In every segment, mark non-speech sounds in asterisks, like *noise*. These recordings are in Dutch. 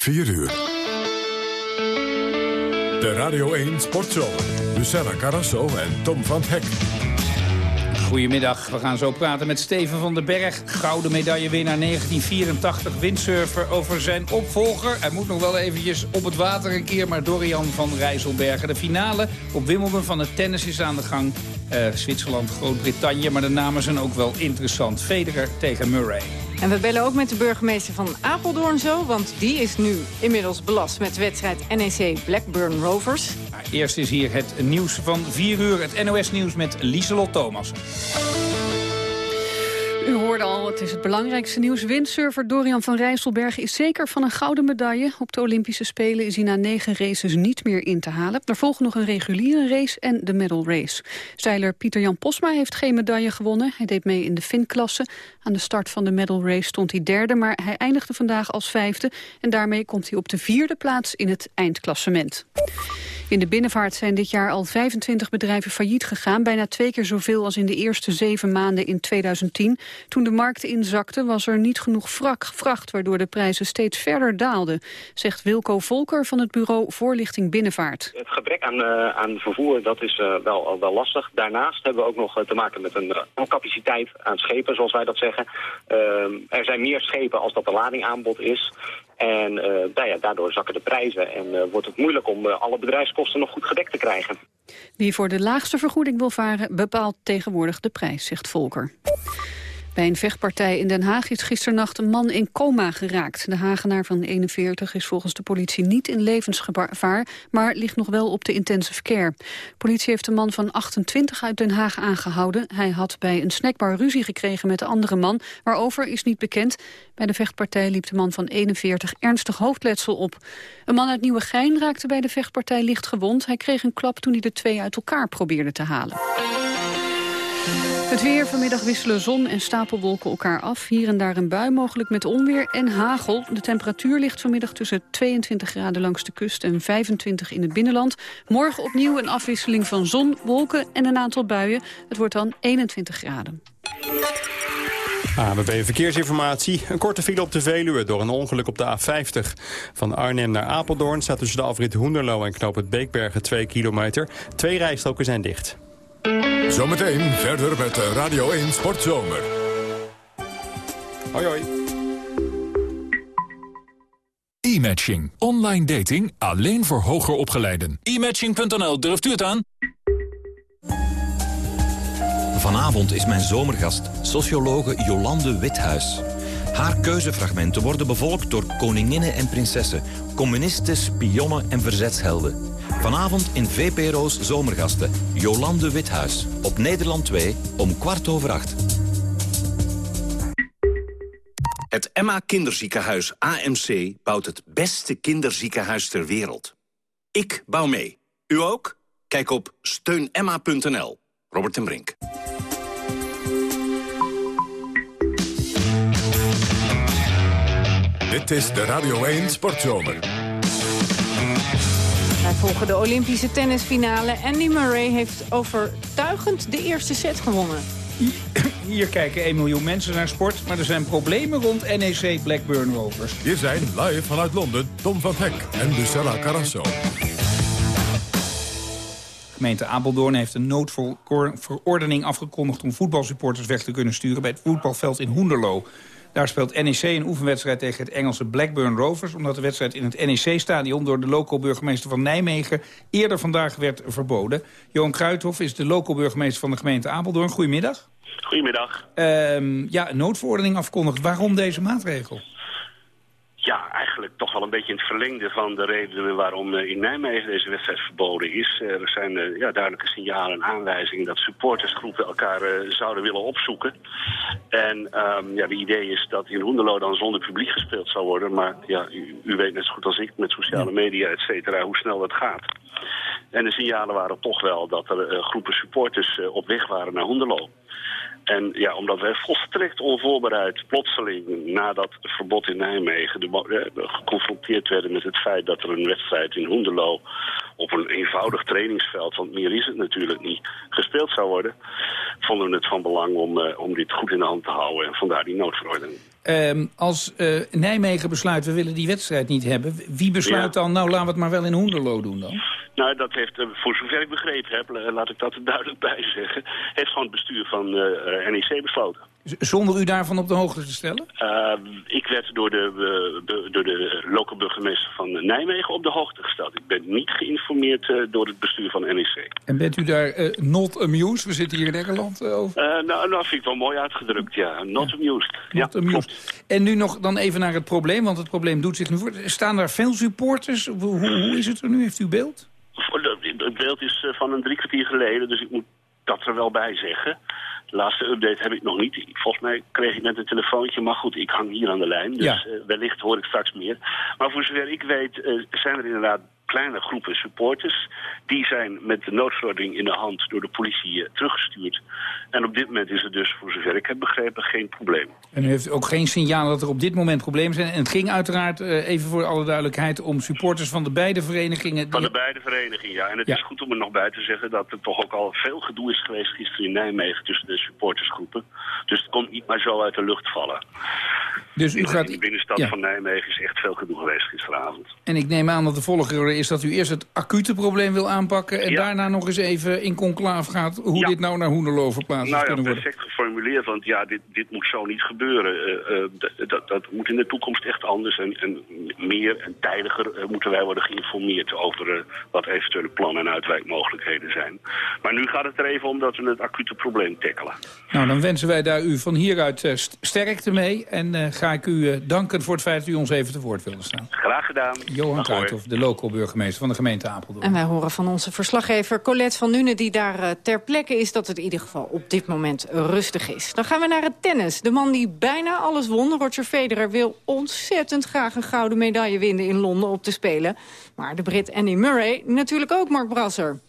4 uur. De Radio 1 Sportshow. Lucella Carrasso en Tom van Hek. Goedemiddag, we gaan zo praten met Steven van den Berg. Gouden medaillewinnaar 1984, windsurfer over zijn opvolger. Hij moet nog wel eventjes op het water een keer, maar Dorian van Rijsselbergen. De finale op Wimbledon van het tennis is aan de gang. Uh, Zwitserland, Groot-Brittannië, maar de namen zijn ook wel interessant. Federer tegen Murray. En we bellen ook met de burgemeester van Apeldoorn zo... want die is nu inmiddels belast met wedstrijd NEC Blackburn Rovers. eerst is hier het nieuws van 4 uur, het NOS-nieuws met Lieselot Thomas. U hoorde al, het is het belangrijkste nieuws. Windsurfer Dorian van Rijsselberg is zeker van een gouden medaille. Op de Olympische Spelen is hij na negen races niet meer in te halen. Er volgen nog een reguliere race en de medal race. Zeiler Pieter-Jan Posma heeft geen medaille gewonnen. Hij deed mee in de Fin-klasse. Aan de start van de medal race stond hij derde, maar hij eindigde vandaag als vijfde. En daarmee komt hij op de vierde plaats in het eindklassement. In de binnenvaart zijn dit jaar al 25 bedrijven failliet gegaan. Bijna twee keer zoveel als in de eerste zeven maanden in 2010. Toen de markt inzakte was er niet genoeg vracht... waardoor de prijzen steeds verder daalden. Zegt Wilco Volker van het bureau Voorlichting Binnenvaart. Het gebrek aan, uh, aan vervoer dat is uh, wel, wel lastig. Daarnaast hebben we ook nog uh, te maken met een capaciteit aan schepen, zoals wij dat zeggen. Ehm, er zijn meer schepen als dat de ladingaanbod is. En nou ja, daardoor zakken de prijzen en wordt het moeilijk om alle bedrijfskosten nog goed gedekt te krijgen. Wie voor de laagste vergoeding wil varen bepaalt tegenwoordig de prijs, zegt Volker. Bij een vechtpartij in Den Haag is gisternacht een man in coma geraakt. De Hagenaar van 41 is volgens de politie niet in levensgevaar... maar ligt nog wel op de intensive care. Politie heeft de man van 28 uit Den Haag aangehouden. Hij had bij een snackbar ruzie gekregen met de andere man. Waarover is niet bekend. Bij de vechtpartij liep de man van 41 ernstig hoofdletsel op. Een man uit Nieuwegein raakte bij de vechtpartij licht gewond. Hij kreeg een klap toen hij de twee uit elkaar probeerde te halen. Het weer vanmiddag wisselen zon en stapelwolken elkaar af. Hier en daar een bui, mogelijk met onweer en hagel. De temperatuur ligt vanmiddag tussen 22 graden langs de kust en 25 in het binnenland. Morgen opnieuw een afwisseling van zon, wolken en een aantal buien. Het wordt dan 21 graden. ABB Verkeersinformatie. Een korte file op de Veluwe door een ongeluk op de A50. Van Arnhem naar Apeldoorn staat tussen de afrit Hoenderloo en Knoop het Beekbergen 2 kilometer. Twee rijstroken zijn dicht. Zometeen verder met Radio 1 Sportzomer. Hoi hoi. E-matching. Online dating alleen voor hoger opgeleiden. E-matching.nl, durft u het aan? Vanavond is mijn zomergast, sociologe Jolande Withuis. Haar keuzefragmenten worden bevolkt door koninginnen en prinsessen... communisten, spionnen en verzetshelden. Vanavond in VPRO's Zomergasten. Jolande Withuis. Op Nederland 2 om kwart over acht. Het Emma Kinderziekenhuis AMC bouwt het beste kinderziekenhuis ter wereld. Ik bouw mee. U ook? Kijk op steunemma.nl. Robert en Brink. Dit is de Radio 1 Sportzomer. Wij volgen de Olympische tennisfinale. Andy Murray heeft overtuigend de eerste set gewonnen. Hier kijken 1 miljoen mensen naar sport, maar er zijn problemen rond NEC Blackburn Rovers. Hier zijn live vanuit Londen Tom van Hek en Lucella Carrasso. gemeente Apeldoorn heeft een noodverordening afgekondigd... om voetbalsupporters weg te kunnen sturen bij het voetbalveld in Hoenderloo. Daar speelt NEC een oefenwedstrijd tegen het Engelse Blackburn Rovers... omdat de wedstrijd in het NEC-stadion door de loco-burgemeester van Nijmegen... eerder vandaag werd verboden. Johan Kruithof is de loco-burgemeester van de gemeente Apeldoorn. Goedemiddag. Goedemiddag. Uh, ja, een noodverordening afgekondigd. Waarom deze maatregel? Ja, eigenlijk toch wel een beetje in het verlengde van de redenen waarom eh, in Nijmegen deze wedstrijd verboden is. Eh, er zijn eh, ja, duidelijke signalen en aanwijzingen dat supportersgroepen elkaar zouden willen opzoeken. En um, ja, de idee is dat in Hoenderloo dan zonder publiek gespeeld zou worden. Maar ja, u, u weet net zo goed als ik met sociale media, et cetera, hoe snel dat gaat. En de signalen waren toch wel dat er groepen supporters op weg waren naar Hoenderloo. En ja, omdat wij volstrekt onvoorbereid, plotseling, na dat verbod in Nijmegen, de, eh, geconfronteerd werden met het feit dat er een wedstrijd in Hoenderloo op een eenvoudig trainingsveld, want meer is het natuurlijk niet, gespeeld zou worden, vonden we het van belang om, om dit goed in de hand te houden. En vandaar die noodverordening. Ehm, als Nijmegen besluit, we willen die wedstrijd niet hebben... wie besluit dan, nou laten we het maar wel in Hoenderlo doen dan? Nou, dat heeft, voor zover ik begrepen heb, laat ik dat er duidelijk bij zeggen... *laughs* heeft gewoon het bestuur van NEC besloten. Zonder u daarvan op de hoogte te stellen? Uh, ik werd door de, uh, door de lokale burgemeester van Nijmegen op de hoogte gesteld. Ik ben niet geïnformeerd uh, door het bestuur van NEC. En bent u daar not amused? We zitten hier in Engeland over. nou, nou, vind ik wel mooi uitgedrukt, ja. Not ja. amused. Not ja, amused. En nu nog dan even naar het probleem, want het probleem doet zich nu voor. Staan daar veel supporters? Hoe, hoe is het er nu? Heeft u beeld? Het beeld is van een drie kwartier geleden, dus ik moet dat er wel bij zeggen. De laatste update heb ik nog niet. Volgens mij kreeg ik net een telefoontje, maar goed, ik hang hier aan de lijn. Dus ja. uh, wellicht hoor ik straks meer. Maar voor zover ik weet uh, zijn er inderdaad kleine groepen supporters. Die zijn met de noodverordening in de hand door de politie uh, teruggestuurd. En op dit moment is er dus, voor zover ik heb begrepen, geen probleem. En u heeft ook geen signaal dat er op dit moment problemen zijn. En het ging uiteraard, uh, even voor alle duidelijkheid, om supporters van de beide verenigingen. Die... Van de beide verenigingen, ja. En het Ja. is goed om er nog bij te zeggen dat er toch ook al veel gedoe is geweest gisteren in Nijmegen tussen de supportersgroepen. Dus het komt niet maar zo uit de lucht vallen. Dus u In gaat... de binnenstad Ja. van Nijmegen is echt veel gedoe geweest gisteravond. En ik neem aan dat de volgorde is dat u eerst het acute probleem wil aanpakken... en Ja. daarna nog eens even in conclaaf gaat hoe Ja. dit nou naar Hoenderloo verplaatst Nou ja, kunnen worden. perfect geformuleerd, want ja, dit, dit moet zo niet gebeuren. Eh, eh, dat, dat moet in de toekomst echt anders en, en meer en tijdiger eh, moeten wij worden geïnformeerd over wat eventuele plannen en uitwijkmogelijkheden zijn. Maar nu gaat het er even om dat we het acute probleem tackelen. Nou, dan wensen wij daar u van hieruit st- sterkte mee. En ga ik u danken voor het feit dat u ons even te woord wilde staan. Graag gedaan. Johan Dag, hoor. Kruithof, de local burgemeester van de gemeente Apeldoorn. En wij horen van onze verslaggever Colette van Nuenen... die daar eh, ter plekke is dat het in ieder geval op dit moment rustig is. Dan gaan we naar het tennis. De man die bijna alles won, Roger Federer... wil ontzettend graag een gouden medaille winnen in Londen op te spelen. Maar de Brit Andy Murray natuurlijk ook, Mark Brasser.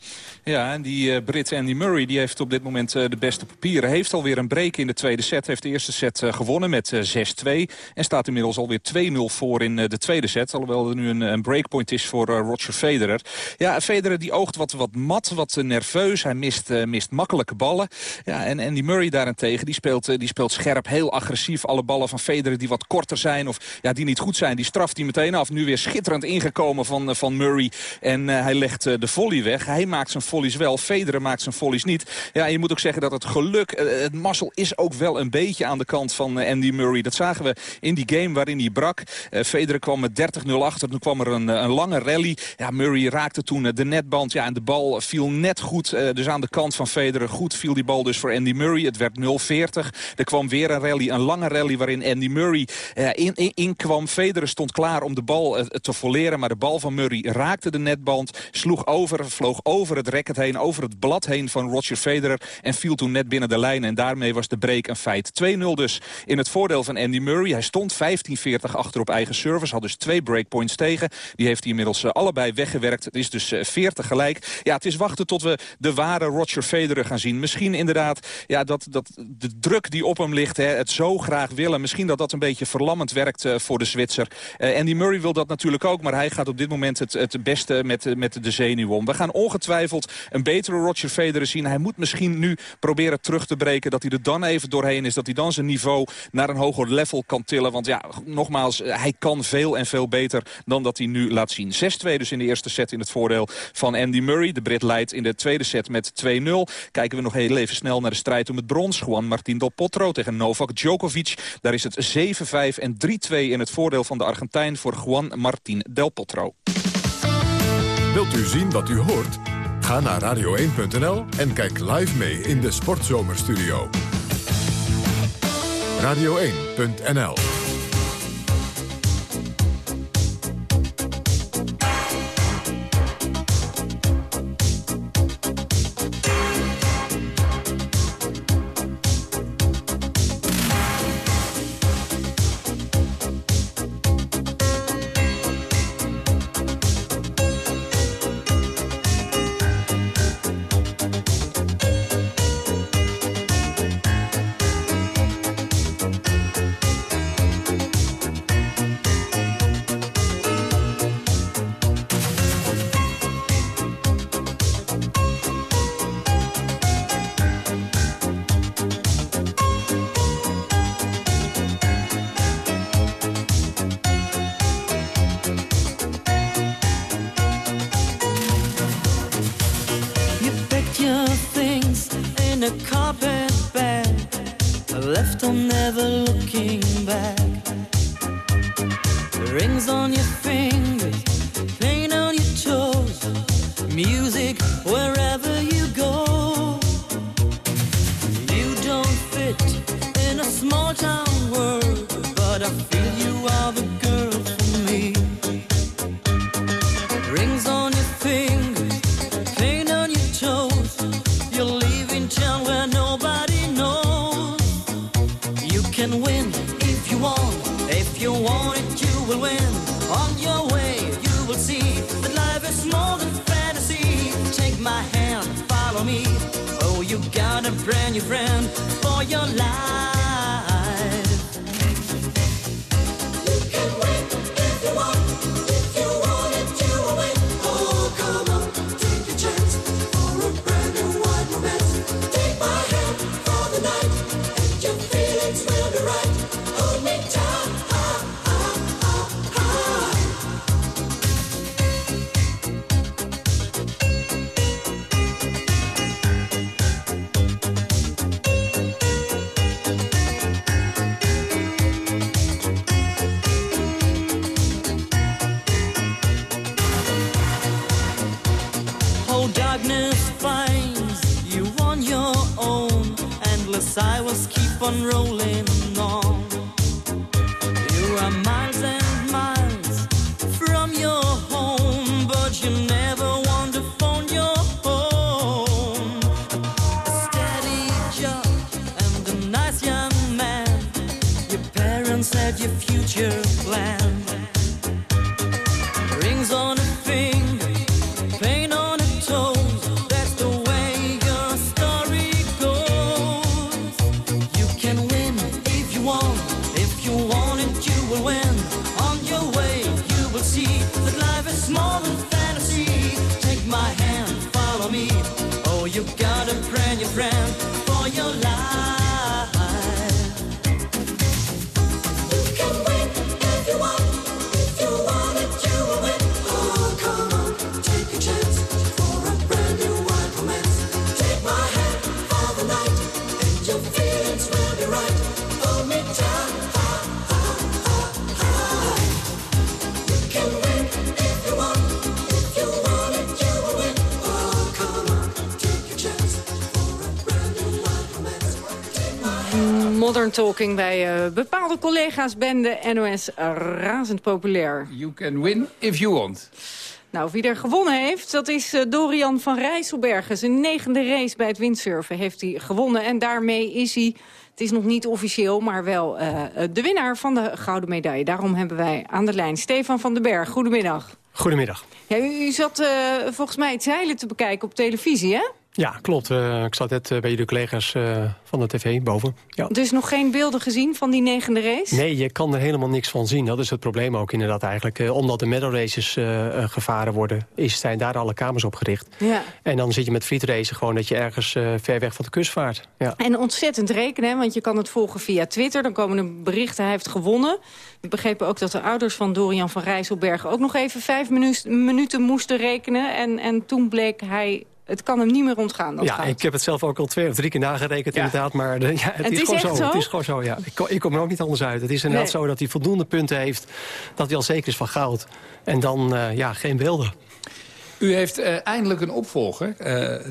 Ja, en die eh, Brit Andy Murray die heeft op dit moment eh, de beste papieren. Heeft alweer een break in de tweede set. Heeft de eerste set eh, gewonnen met eh, 6-2. En staat inmiddels alweer 2-0 voor in de tweede set. Alhoewel er nu een, een breakpoint is voor Roger Federer. Ja, Federer die oogt wat, wat mat, wat nerveus. Hij mist, mist makkelijke ballen. Ja, en Andy Murray daarentegen, die speelt, die speelt scherp, heel agressief. Alle ballen van Federer die wat korter zijn of ja, die niet goed zijn, die straft hij meteen af. Nu weer schitterend ingekomen van, van Murray. En hij legt de volley weg. Hij maakt zijn volleys wel, Federer maakt zijn volleys niet. Ja, je moet ook zeggen dat het geluk, eh, het mazzel is ook wel een beetje aan de kant van eh, Andy Murray. Dat zagen we in die game waarin hij brak. Eh, Federer kwam met 30-0 achter. Toen kwam er een, een lange rally. Ja, Murray raakte toen de netband. Ja, en de bal viel net goed. dus aan de kant van Federer goed viel die bal dus voor Andy Murray. Het werd 0-40. Er kwam weer een rally, een lange rally waarin Andy Murray eh, in, kwam. Federer stond klaar om de bal te volleren. Maar de bal van Murray raakte de netband. Sloeg over, vloog over het racket heen, over het blad heen van Roger Federer. En viel toen net binnen de lijn. En daarmee was de break een feit. 2-0 dus in het voordeel van Andy Murray. Hij stond 15-40 achter op eigen service. Had dus twee breakpoints tegen. Die heeft hij inmiddels eh, allebei weggewerkt. Het is dus eh, 40 gelijk. Ja, het is wachten tot we de ware Roger Federer gaan zien. Misschien inderdaad ja, dat, dat de druk die op hem ligt, hè, het zo graag willen. Misschien dat dat een beetje verlammend werkt eh, voor de Zwitser. Eh, Andy Murray wil dat natuurlijk ook. Maar hij gaat op dit moment het, het beste met, eh, met de zenuw om. We gaan ongetwijfeld een betere Roger Federer zien. Hij moet misschien nu proberen terug te breken. Dat hij er dan even doorheen is. Dat hij dan zijn niveau naar een hoger level kan tillen. Want ja, nogmaals, eh, hij kan veel en veel beter dan dat hij nu laat zien. 6-2 dus in de eerste set in het voordeel van Andy Murray. De Brit leidt in de tweede set met 2-0. Kijken we nog heel even snel naar de strijd om het brons. Juan Martín Del Potro tegen Novak Djokovic. Daar is het 7-5 en 3-2 in het voordeel van de Argentijn voor Juan Martín Del Potro. Wilt u zien wat u hoort? Ga naar radio1.nl en kijk live mee in de Sportzomerstudio. Radio1.nl keep rolling. Modern Talking bij eh, bepaalde collega's ben de NOS razend populair. You can win if you want. Nou, wie er gewonnen heeft, dat is eh, Dorian van Rijsselbergen. Zijn negende race bij het windsurfen heeft hij gewonnen. En daarmee is hij, het is nog niet officieel, maar wel eh, de winnaar van de gouden medaille. Daarom hebben wij aan de lijn Stefan van den Berg. Goedemiddag. Goedemiddag. Ja, u, u zat eh, volgens mij het zeilen te bekijken op televisie, hè? Ja, klopt. Eh, ik zat net eh, bij jullie collega's eh, van de tv boven. Ja. Dus nog geen beelden gezien van die negende race? Nee, je kan er helemaal niks van zien. Dat is het probleem ook inderdaad eigenlijk. Omdat de medal races gevaren worden, is, zijn daar alle kamers op gericht. Ja. En dan zit je met fleetracen gewoon dat je ergens ver weg van de kust vaart. Ja. En ontzettend rekenen, hè, want je kan het volgen via Twitter. Dan komen er berichten, hij heeft gewonnen. We begrepen ook dat de ouders van Dorian van Rijsselbergen... ook nog even vijf minu minuten moesten rekenen. En, en toen bleek hij... Het kan hem niet meer ontgaan. Dat Ja, ik heb het zelf ook al twee of drie keer nagerekend inderdaad. Maar de- *laughs* ja, het, Het is, is gewoon zo. zo? Het is gewoon zo, ja. Ik, kom- ik kom er ook niet anders uit. Het is inderdaad Nee. zo dat hij voldoende punten heeft... dat hij al zeker is van goud. En dan, eh, ja, geen beelden. U heeft eh, eindelijk een opvolger. Eh,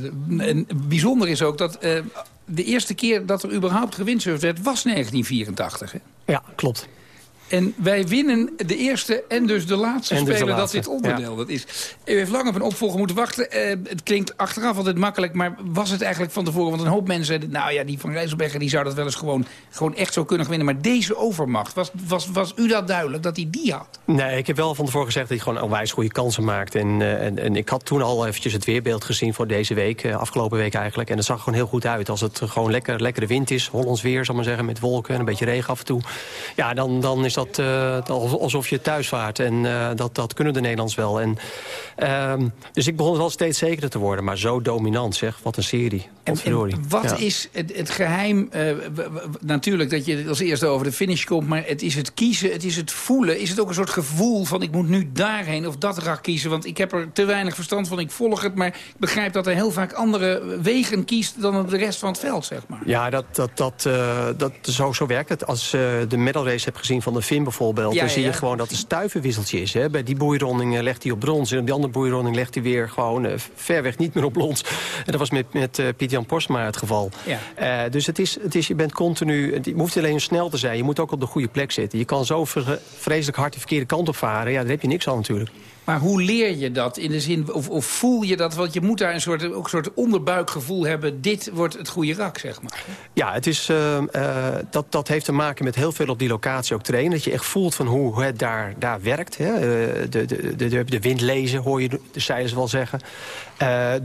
en bijzonder is ook dat eh, de eerste keer dat er überhaupt gewindsurfd werd... was 1984. Hè? Ja, klopt. En wij winnen de eerste en dus de laatste En dus de speler dat dit onderdeel dat is. U heeft lang op een opvolger moeten wachten. Eh, het klinkt achteraf altijd makkelijk, maar was het eigenlijk van tevoren? Want een hoop mensen zeiden, nou ja, die van Rijsselberger die zou dat wel eens gewoon, gewoon echt zo kunnen winnen. Maar deze overmacht, was, was, was u dat duidelijk dat hij die had? Nee, ik heb wel van tevoren gezegd dat hij gewoon onwijs goede kansen maakt. En, eh, en, en ik had toen al eventjes het weerbeeld gezien voor deze week, eh, afgelopen week eigenlijk. En het zag er gewoon heel goed uit. Als het gewoon lekker, lekkere wind is, Hollands weer, zal ik maar zeggen, met wolken en een beetje regen af en toe. Ja, dan, dan is dat dat, uh, alsof je thuis vaart. En uh, dat, dat kunnen de Nederlands wel. En, uh, dus ik begon wel steeds zekerder te worden. Maar zo dominant, zeg. Wat een serie. En, en wat ja. is het, het geheim? Uh, natuurlijk dat je als eerste over de finish komt. Maar het is het kiezen, het is het voelen. Is het ook een soort gevoel van ik moet nu daarheen of dat rak kiezen? Want ik heb er te weinig verstand van. Ik volg het, maar ik begrijp dat er heel vaak andere wegen kiest... dan de rest van het veld, zeg maar. Ja, dat, dat, dat, dat, zo, zo werkt het. Als de medal race hebt gezien van de Bijvoorbeeld... Ja, dan zie je gewoon dat het stuivenwisseltje is. Hè. Bij die boeironding legt hij op brons. En op die andere boeironding legt hij weer gewoon uh, ver weg niet meer op brons. En dat was met, met uh, Piet-Jan Postma het geval. Uh, dus het is, het is, je bent continu... Je hoeft alleen snel te zijn. Je moet ook op de goede plek zitten. Je kan zo vreselijk hard de verkeerde kant op varen. Ja, daar heb je niks aan natuurlijk. Maar hoe leer je dat in de zin, of, voel je dat? Want je moet daar een soort, ook een soort onderbuikgevoel hebben. Dit wordt het goede rak, zeg maar. Ja, het is, uh, uh, dat, dat heeft te maken met heel veel op die locatie ook trainen. Dat je echt voelt van hoe het daar, daar werkt. Hè. Uh, de, de, de, de wind lezen, hoor je de zeilers wel zeggen.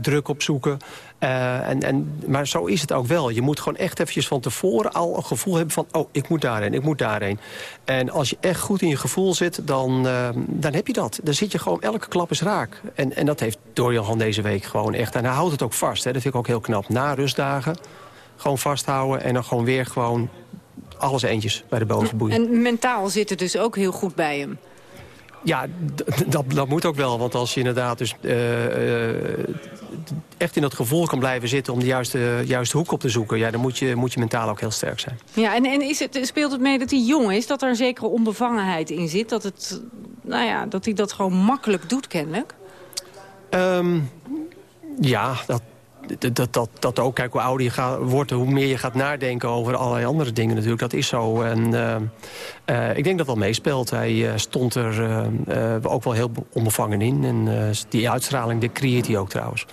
druk opzoeken. Uh, en, en, maar zo is het ook wel. Je moet gewoon echt eventjes van tevoren al een gevoel hebben van... oh, ik moet daarheen, ik moet daarheen. En als je echt goed in je gevoel zit, dan, uh, dan heb je dat. Dan zit je gewoon, elke klap is raak. En, en dat heeft Dorian deze week gewoon echt. En hij houdt het ook vast, hè. dat vind ik ook heel knap. Na rustdagen, gewoon vasthouden en dan gewoon weer gewoon alles eentjes bij de bovenboei. En mentaal zit het dus ook heel goed bij hem. Ja, dat, dat moet ook wel. Want als je inderdaad dus uh, uh, echt in dat gevoel kan blijven zitten... om de juiste, juiste hoek op te zoeken... Ja, dan moet je, moet je mentaal ook heel sterk zijn. Ja, en, en is het, speelt het mee dat hij jong is? Dat er een zekere onbevangenheid in zit? Dat, het, nou ja, dat hij dat gewoon makkelijk doet, kennelijk? Um, ja, dat, dat, dat, dat ook. Kijk, hoe ouder je gaat, wordt, hoe meer je gaat nadenken over allerlei andere dingen natuurlijk. Dat is zo. En uh, uh, ik denk dat dat meespeelt. Hij uh, stond er ook wel heel onbevangen in. En die uitstraling, die creëert hij ook trouwens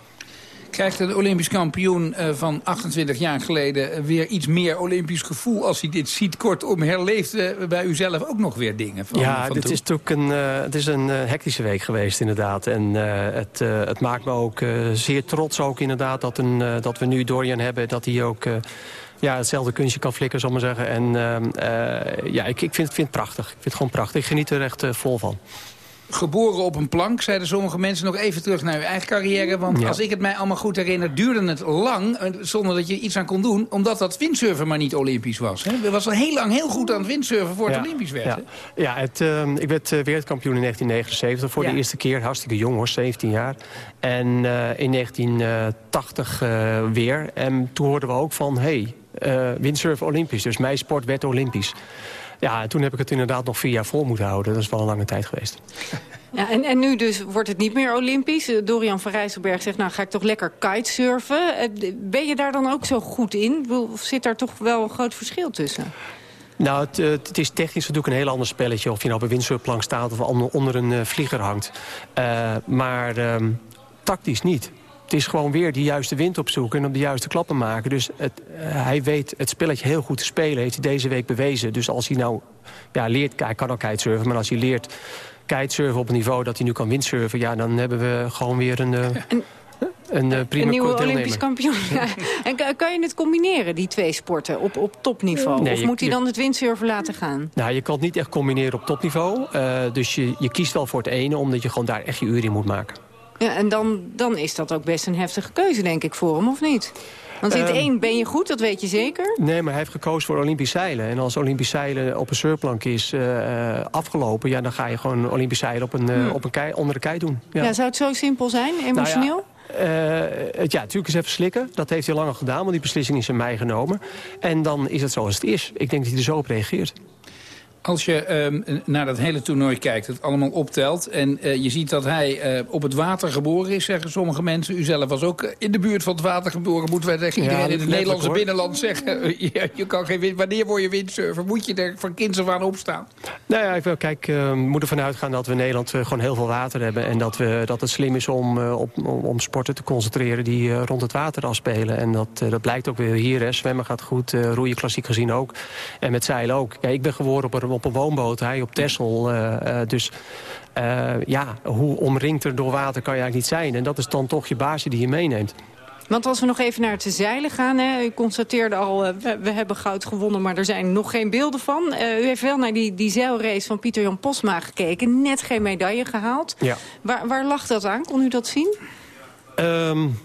krijgt de Olympisch kampioen uh, van 28 jaar geleden... Uh, weer iets meer Olympisch gevoel als hij dit ziet. Kortom, herleeft uh, bij u zelf ook nog weer dingen? Van, ja, van dit is natuurlijk een, het is een hectische week geweest inderdaad. En het, het maakt me ook zeer trots ook inderdaad dat, een, dat we nu Dorian hebben. Dat hij ook ja, hetzelfde kunstje kan flikken, zal ik maar zeggen. En ja, ik, ik vind, vind het prachtig. Ik vind het gewoon prachtig. Ik geniet er echt vol van geboren op een plank, zeiden sommige mensen. Nog even terug naar uw eigen carrière. Want als ik het mij allemaal goed herinner, duurde het lang... Eh, zonder dat je iets aan kon doen, omdat dat windsurfen maar niet olympisch was. Hè? was al heel lang heel goed aan het windsurfen voor het olympisch werd. Ja, ja het, uh, ik werd uh, wereldkampioen in 1979 voor de eerste keer. Hartstikke jong hoor, 17 jaar. En uh, in 1980 weer. En toen hoorden we ook van, hey, windsurfen olympisch. Dus mijn sport werd olympisch. Ja, en toen heb ik het inderdaad nog vier jaar vol moeten houden. Dat is wel een lange tijd geweest. *laughs* Ja, en, en nu dus wordt het niet meer Olympisch. Eh, Dorian van Rijsselberg zegt, nou ga ik toch lekker kitesurfen. Eh, ben je daar dan ook zo goed in? Of zit daar toch wel een groot verschil tussen? Nou, het, het, is technisch natuurlijk een heel ander spelletje... of je nou op een windsurfplank staat of onder een vlieger hangt. Uh, maar uh, tactisch niet het is gewoon weer die juiste wind opzoeken en op de juiste klappen maken. Dus het, uh, hij weet het spelletje heel goed te spelen, heeft hij deze week bewezen. Dus als hij nou ja, leert, hij kan ook kitesurfen, maar als hij leert kitesurfen op een niveau dat hij nu kan windsurfen... ja, dan hebben we gewoon weer een... Uh, een een, uh, prima een nieuwe Olympisch kampioen. *laughs* Ja. En kan je het combineren, die twee sporten, op, op topniveau? Nee, of moet hij dan het windsurfen laten gaan? Nou, je kan het niet echt combineren op topniveau. Uh, dus je, je kiest wel voor het ene, omdat je gewoon daar echt je uur in moet maken. Ja, en dan, dan is dat ook best een heftige keuze, denk ik, voor hem, of niet? Want in het um, één ben je goed, dat weet je zeker? Nee, maar hij heeft gekozen voor Olympisch zeilen. En als Olympisch zeilen op een surfplank is uh, afgelopen... Ja, dan ga je gewoon Olympisch zeilen op een, uh, hmm. op een kei, onder de kei doen. Ja. ja. zou het zo simpel zijn, emotioneel? Nou ja, uh, ja, natuurlijk eens even slikken. Dat heeft hij langer gedaan, want die beslissing is in mei genomen. En dan is het zoals het is. Ik denk dat hij er zo op reageert. Als je um, naar dat hele toernooi kijkt, het allemaal optelt... en uh, je ziet dat hij uh, op het water geboren is, zeggen sommige mensen. U zelf was ook in de buurt van het water geboren. Moeten wij tegen iedereen in het Nederlandse hoor. binnenland zeggen... *laughs* je kan geen wanneer word je windsurfer? Moet je er van kinds af aan opstaan? Nou ja, ik wil, kijk, uh, we moeten ervan uitgaan dat we in Nederland gewoon heel veel water hebben... en dat, we, dat het slim is om, op, om sporten te concentreren die rond het water afspelen. En dat, dat blijkt ook weer hier. Hè. Zwemmen gaat goed, roeien klassiek gezien ook. En met zeilen ook. Ja, ik ben geboren op een op een woonboot, hij op Texel. Uh, uh, dus uh, ja, hoe omringd er door water kan je eigenlijk niet zijn. En dat is dan toch je baasje die je meeneemt. Want als we nog even naar het zeilen gaan... Hè, u constateerde al, uh, we, we, hebben goud gewonnen... maar er zijn nog geen beelden van. Uh, u heeft wel naar die, die zeilrace van Pieter-Jan Posma gekeken. Net geen medaille gehaald. Ja. Waar, waar lag dat aan? Kon u dat zien? Um,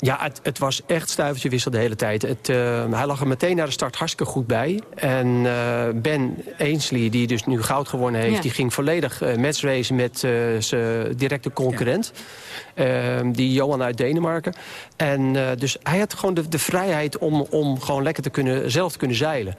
ja, het, het, was echt stuivertje wissel de hele tijd. Het, uh, hij lag er meteen naar de start hartstikke goed bij. En uh, Ben Ainsley, die dus nu goud gewonnen heeft... Ja. die ging volledig uh, matchracen met zijn directe concurrent. Ja. Ehm, die Johan uit Denemarken. En dus hij had gewoon de, de vrijheid om, om gewoon lekker te kunnen, zelf te kunnen zeilen.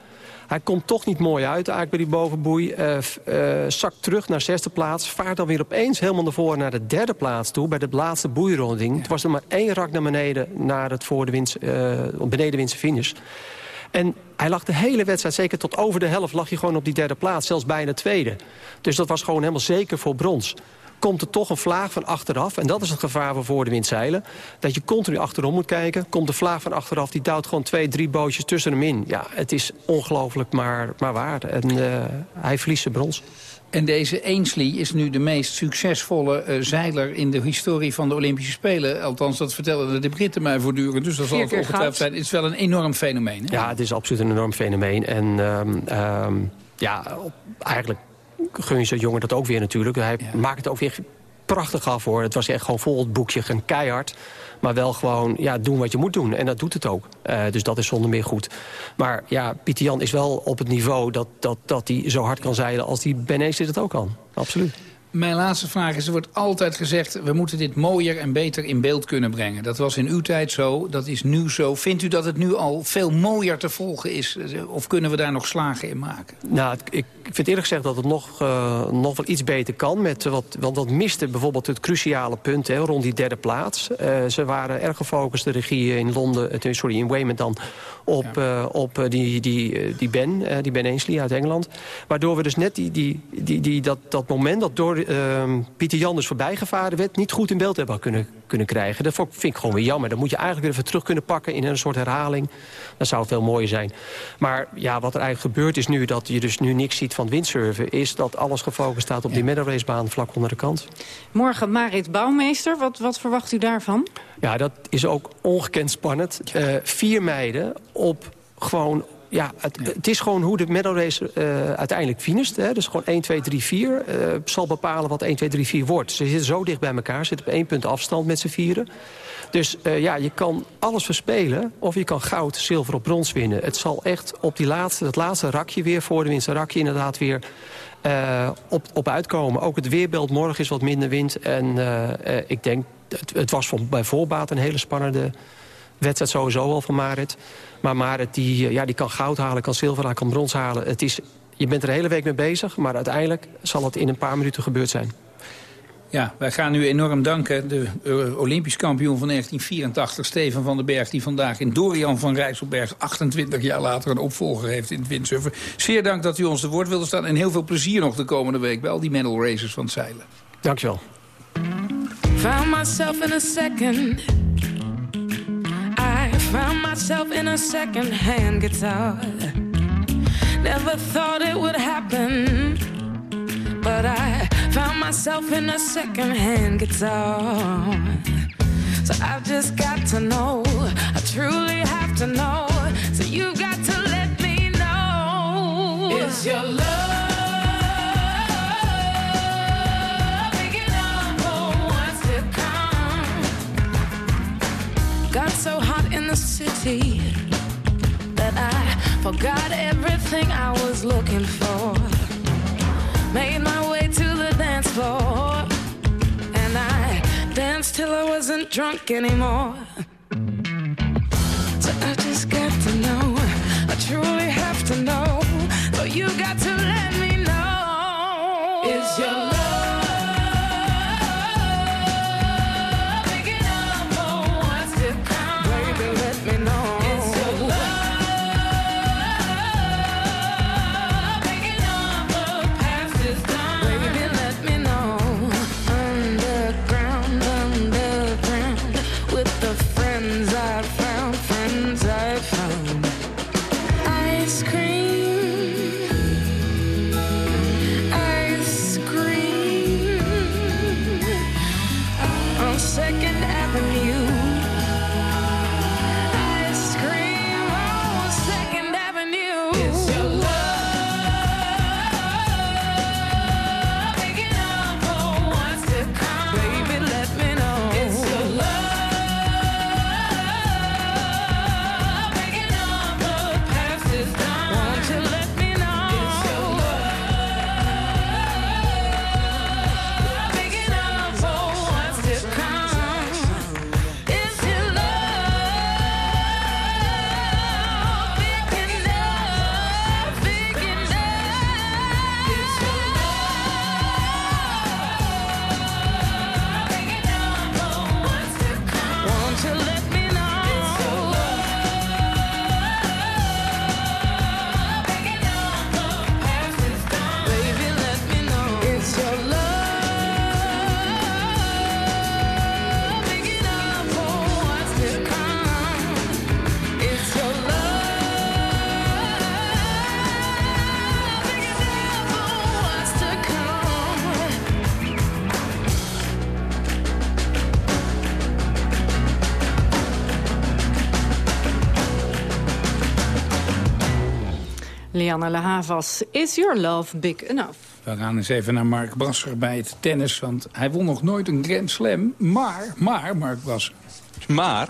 Hij komt toch niet mooi uit eigenlijk bij die bovenboei. Uh, uh, zakt terug naar zesde plaats. Vaart dan weer opeens helemaal naar voren naar de derde plaats toe. Bij de laatste boeironding. Het was er maar één rak naar beneden. Naar het voor de winst, uh, benedenwinste finish. En hij lag de hele wedstrijd, zeker tot over de helft... lag hij gewoon op die derde plaats, zelfs bijna tweede. Dus dat was gewoon helemaal zeker voor brons komt er toch een vlaag van achteraf. En dat is het gevaar van voor de wind zeilen. Dat je continu achterom moet kijken. Komt de vlaag van achteraf, die duwt gewoon twee, drie bootjes tussen hem in. Ja, het is ongelooflijk maar, maar waar. En uh, hij verliest zijn brons. En deze Ainsley is nu de meest succesvolle uh, zeiler in de historie van de Olympische Spelen. Althans, dat vertellen de Britten mij voortdurend. Dus dat zal het ongetwijfeld zijn. Het is wel een enorm fenomeen. Hè? Ja, het is absoluut een enorm fenomeen. En um, um, ja, eigenlijk gun je zo'n jongen dat ook weer natuurlijk. Hij ja. maakt het ook weer prachtig af hoor. Het was echt gewoon vol het boekje, een keihard. Maar wel gewoon ja, doen wat je moet doen. En dat doet het ook. Uh, dus dat is zonder meer goed. Maar ja, Pieter Jan is wel op het niveau dat, dat, dat hij zo hard kan zeilen... als die Benes het ook kan. Absoluut. Mijn laatste vraag is, er wordt altijd gezegd... we moeten dit mooier en beter in beeld kunnen brengen. Dat was in uw tijd zo, dat is nu zo. Vindt u dat het nu al veel mooier te volgen is? Of kunnen we daar nog slagen in maken? Nou, ik vind eerlijk gezegd dat het nog, uh, nog wel iets beter kan. Met wat, want dat miste bijvoorbeeld het cruciale punt hè, rond die derde plaats. Uh, ze waren erg gefocust, de regie in Londen... Uh, sorry, in Weymouth dan, op, ja. op die, die, die Ben, die Ben Ainsley uit Engeland. Waardoor we dus net die, die, die, die, dat, dat moment dat door Pieter Jan dus voorbijgevaren werd... niet goed in beeld hebben kunnen, kunnen krijgen. Dat vind ik gewoon weer jammer. Dan moet je eigenlijk weer even terug kunnen pakken in een soort herhaling. Dat zou veel mooier zijn. Maar ja, wat er eigenlijk gebeurt is nu dat je dus nu niks ziet van windsurfen... is dat alles gefocust staat op die middenracebaan vlak onder de kant. Morgen Marit Bouwmeester. Wat, wat verwacht u daarvan? Ja, dat is ook ongekend spannend. Uh, vier meiden op gewoon ja, het, het, is gewoon hoe de medal race uh, uiteindelijk finisht. Hè. Dus gewoon 1, 2, 3, 4 uh, zal bepalen wat 1, 2, 3, 4 wordt. Ze zitten zo dicht bij elkaar, zitten op één punt afstand met z'n vieren. Dus uh, ja, je kan alles verspelen of je kan goud, zilver of brons winnen. Het zal echt op die laatste, het laatste rakje weer, voor de winst rakje inderdaad weer... Uh, op, op uitkomen. Ook het weerbeeld morgen is wat minder wind. En ik denk, het, het was van, bij voorbaat een hele spannende wedstrijd sowieso al van Marit. Maar Marit die, ja, die kan goud halen, kan zilver halen, kan brons halen. Het is, je bent er de hele week mee bezig, maar uiteindelijk zal het in een paar minuten gebeurd zijn. Ja, wij gaan u enorm danken. De Olympisch kampioen van 1984, Steven van den Berg... die vandaag in Dorian van Rijsselberg 28 jaar later een opvolger heeft in het windsurfen. Zeer dank dat u ons te woord wilde staan. En heel veel plezier nog de komende week bij al die medal races van het zeilen. Dankjewel. Found myself in a second Found myself in a second-hand guitar. Never thought it would happen But I found myself in a second-hand guitar. So I've just got to know I truly have to know. So you've got to let me know. Is your love city that I forgot everything I was looking for. Made my way to the dance floor, and I danced till I wasn't drunk anymore. So I just got to know, I truly have to know. So you got to Lianne La Havas, is your love big enough? We gaan eens even naar Mark Brasser bij het tennis. Want hij won nog nooit een Grand Slam. Maar, maar, Mark Brasser. Maar,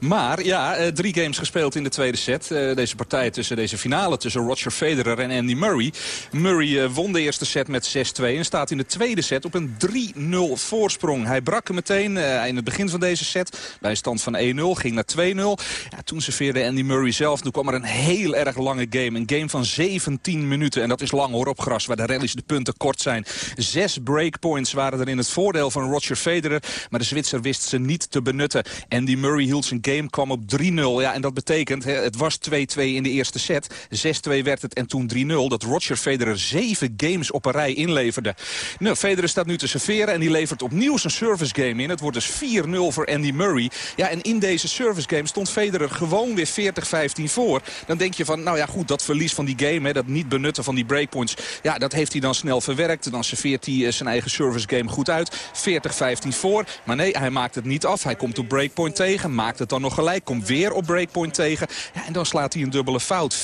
maar ja, eh, drie games gespeeld in de tweede set. Eh, deze partij tussen deze finale tussen Roger Federer en Andy Murray. Murray eh, won de eerste set met 6-2 en staat in de tweede set op een 3-0 voorsprong. Hij brak hem meteen in het begin van deze set bij een stand van 1-0, ging naar 2-0. Ja, toen serveerde Andy Murray zelf. Toen kwam er een heel erg lange game. Een game van 17 minuten en dat is lang hoor op gras waar de rallies de punten kort zijn. Zes breakpoints waren er in het voordeel van Roger Federer. Maar de Zwitser wist ze niet te benutten. Andy Murray hield zijn game, kwam op 3-0. Ja, en dat betekent, hè, het was 2-2 in de eerste set. 6-2 werd het en toen 3-0. Dat Roger Federer zeven games op een rij inleverde. Nou, Federer staat nu te serveren en die levert opnieuw zijn service game in. Het wordt dus 4-0 voor Andy Murray. Ja, en in deze service game stond Federer gewoon weer 40-15 voor. Dan denk je van, nou ja goed, dat verlies van die game, hè, dat niet benutten van die breakpoints. Ja, dat heeft hij dan snel verwerkt. Dan serveert hij eh, zijn eigen service game goed uit. 40-15 voor. Maar nee, hij maakt het niet af. Hij komt op breakpoint tegen. Maakt het dan nog gelijk. Komt weer op breakpoint tegen. Ja, en dan slaat hij een dubbele fout. 4-0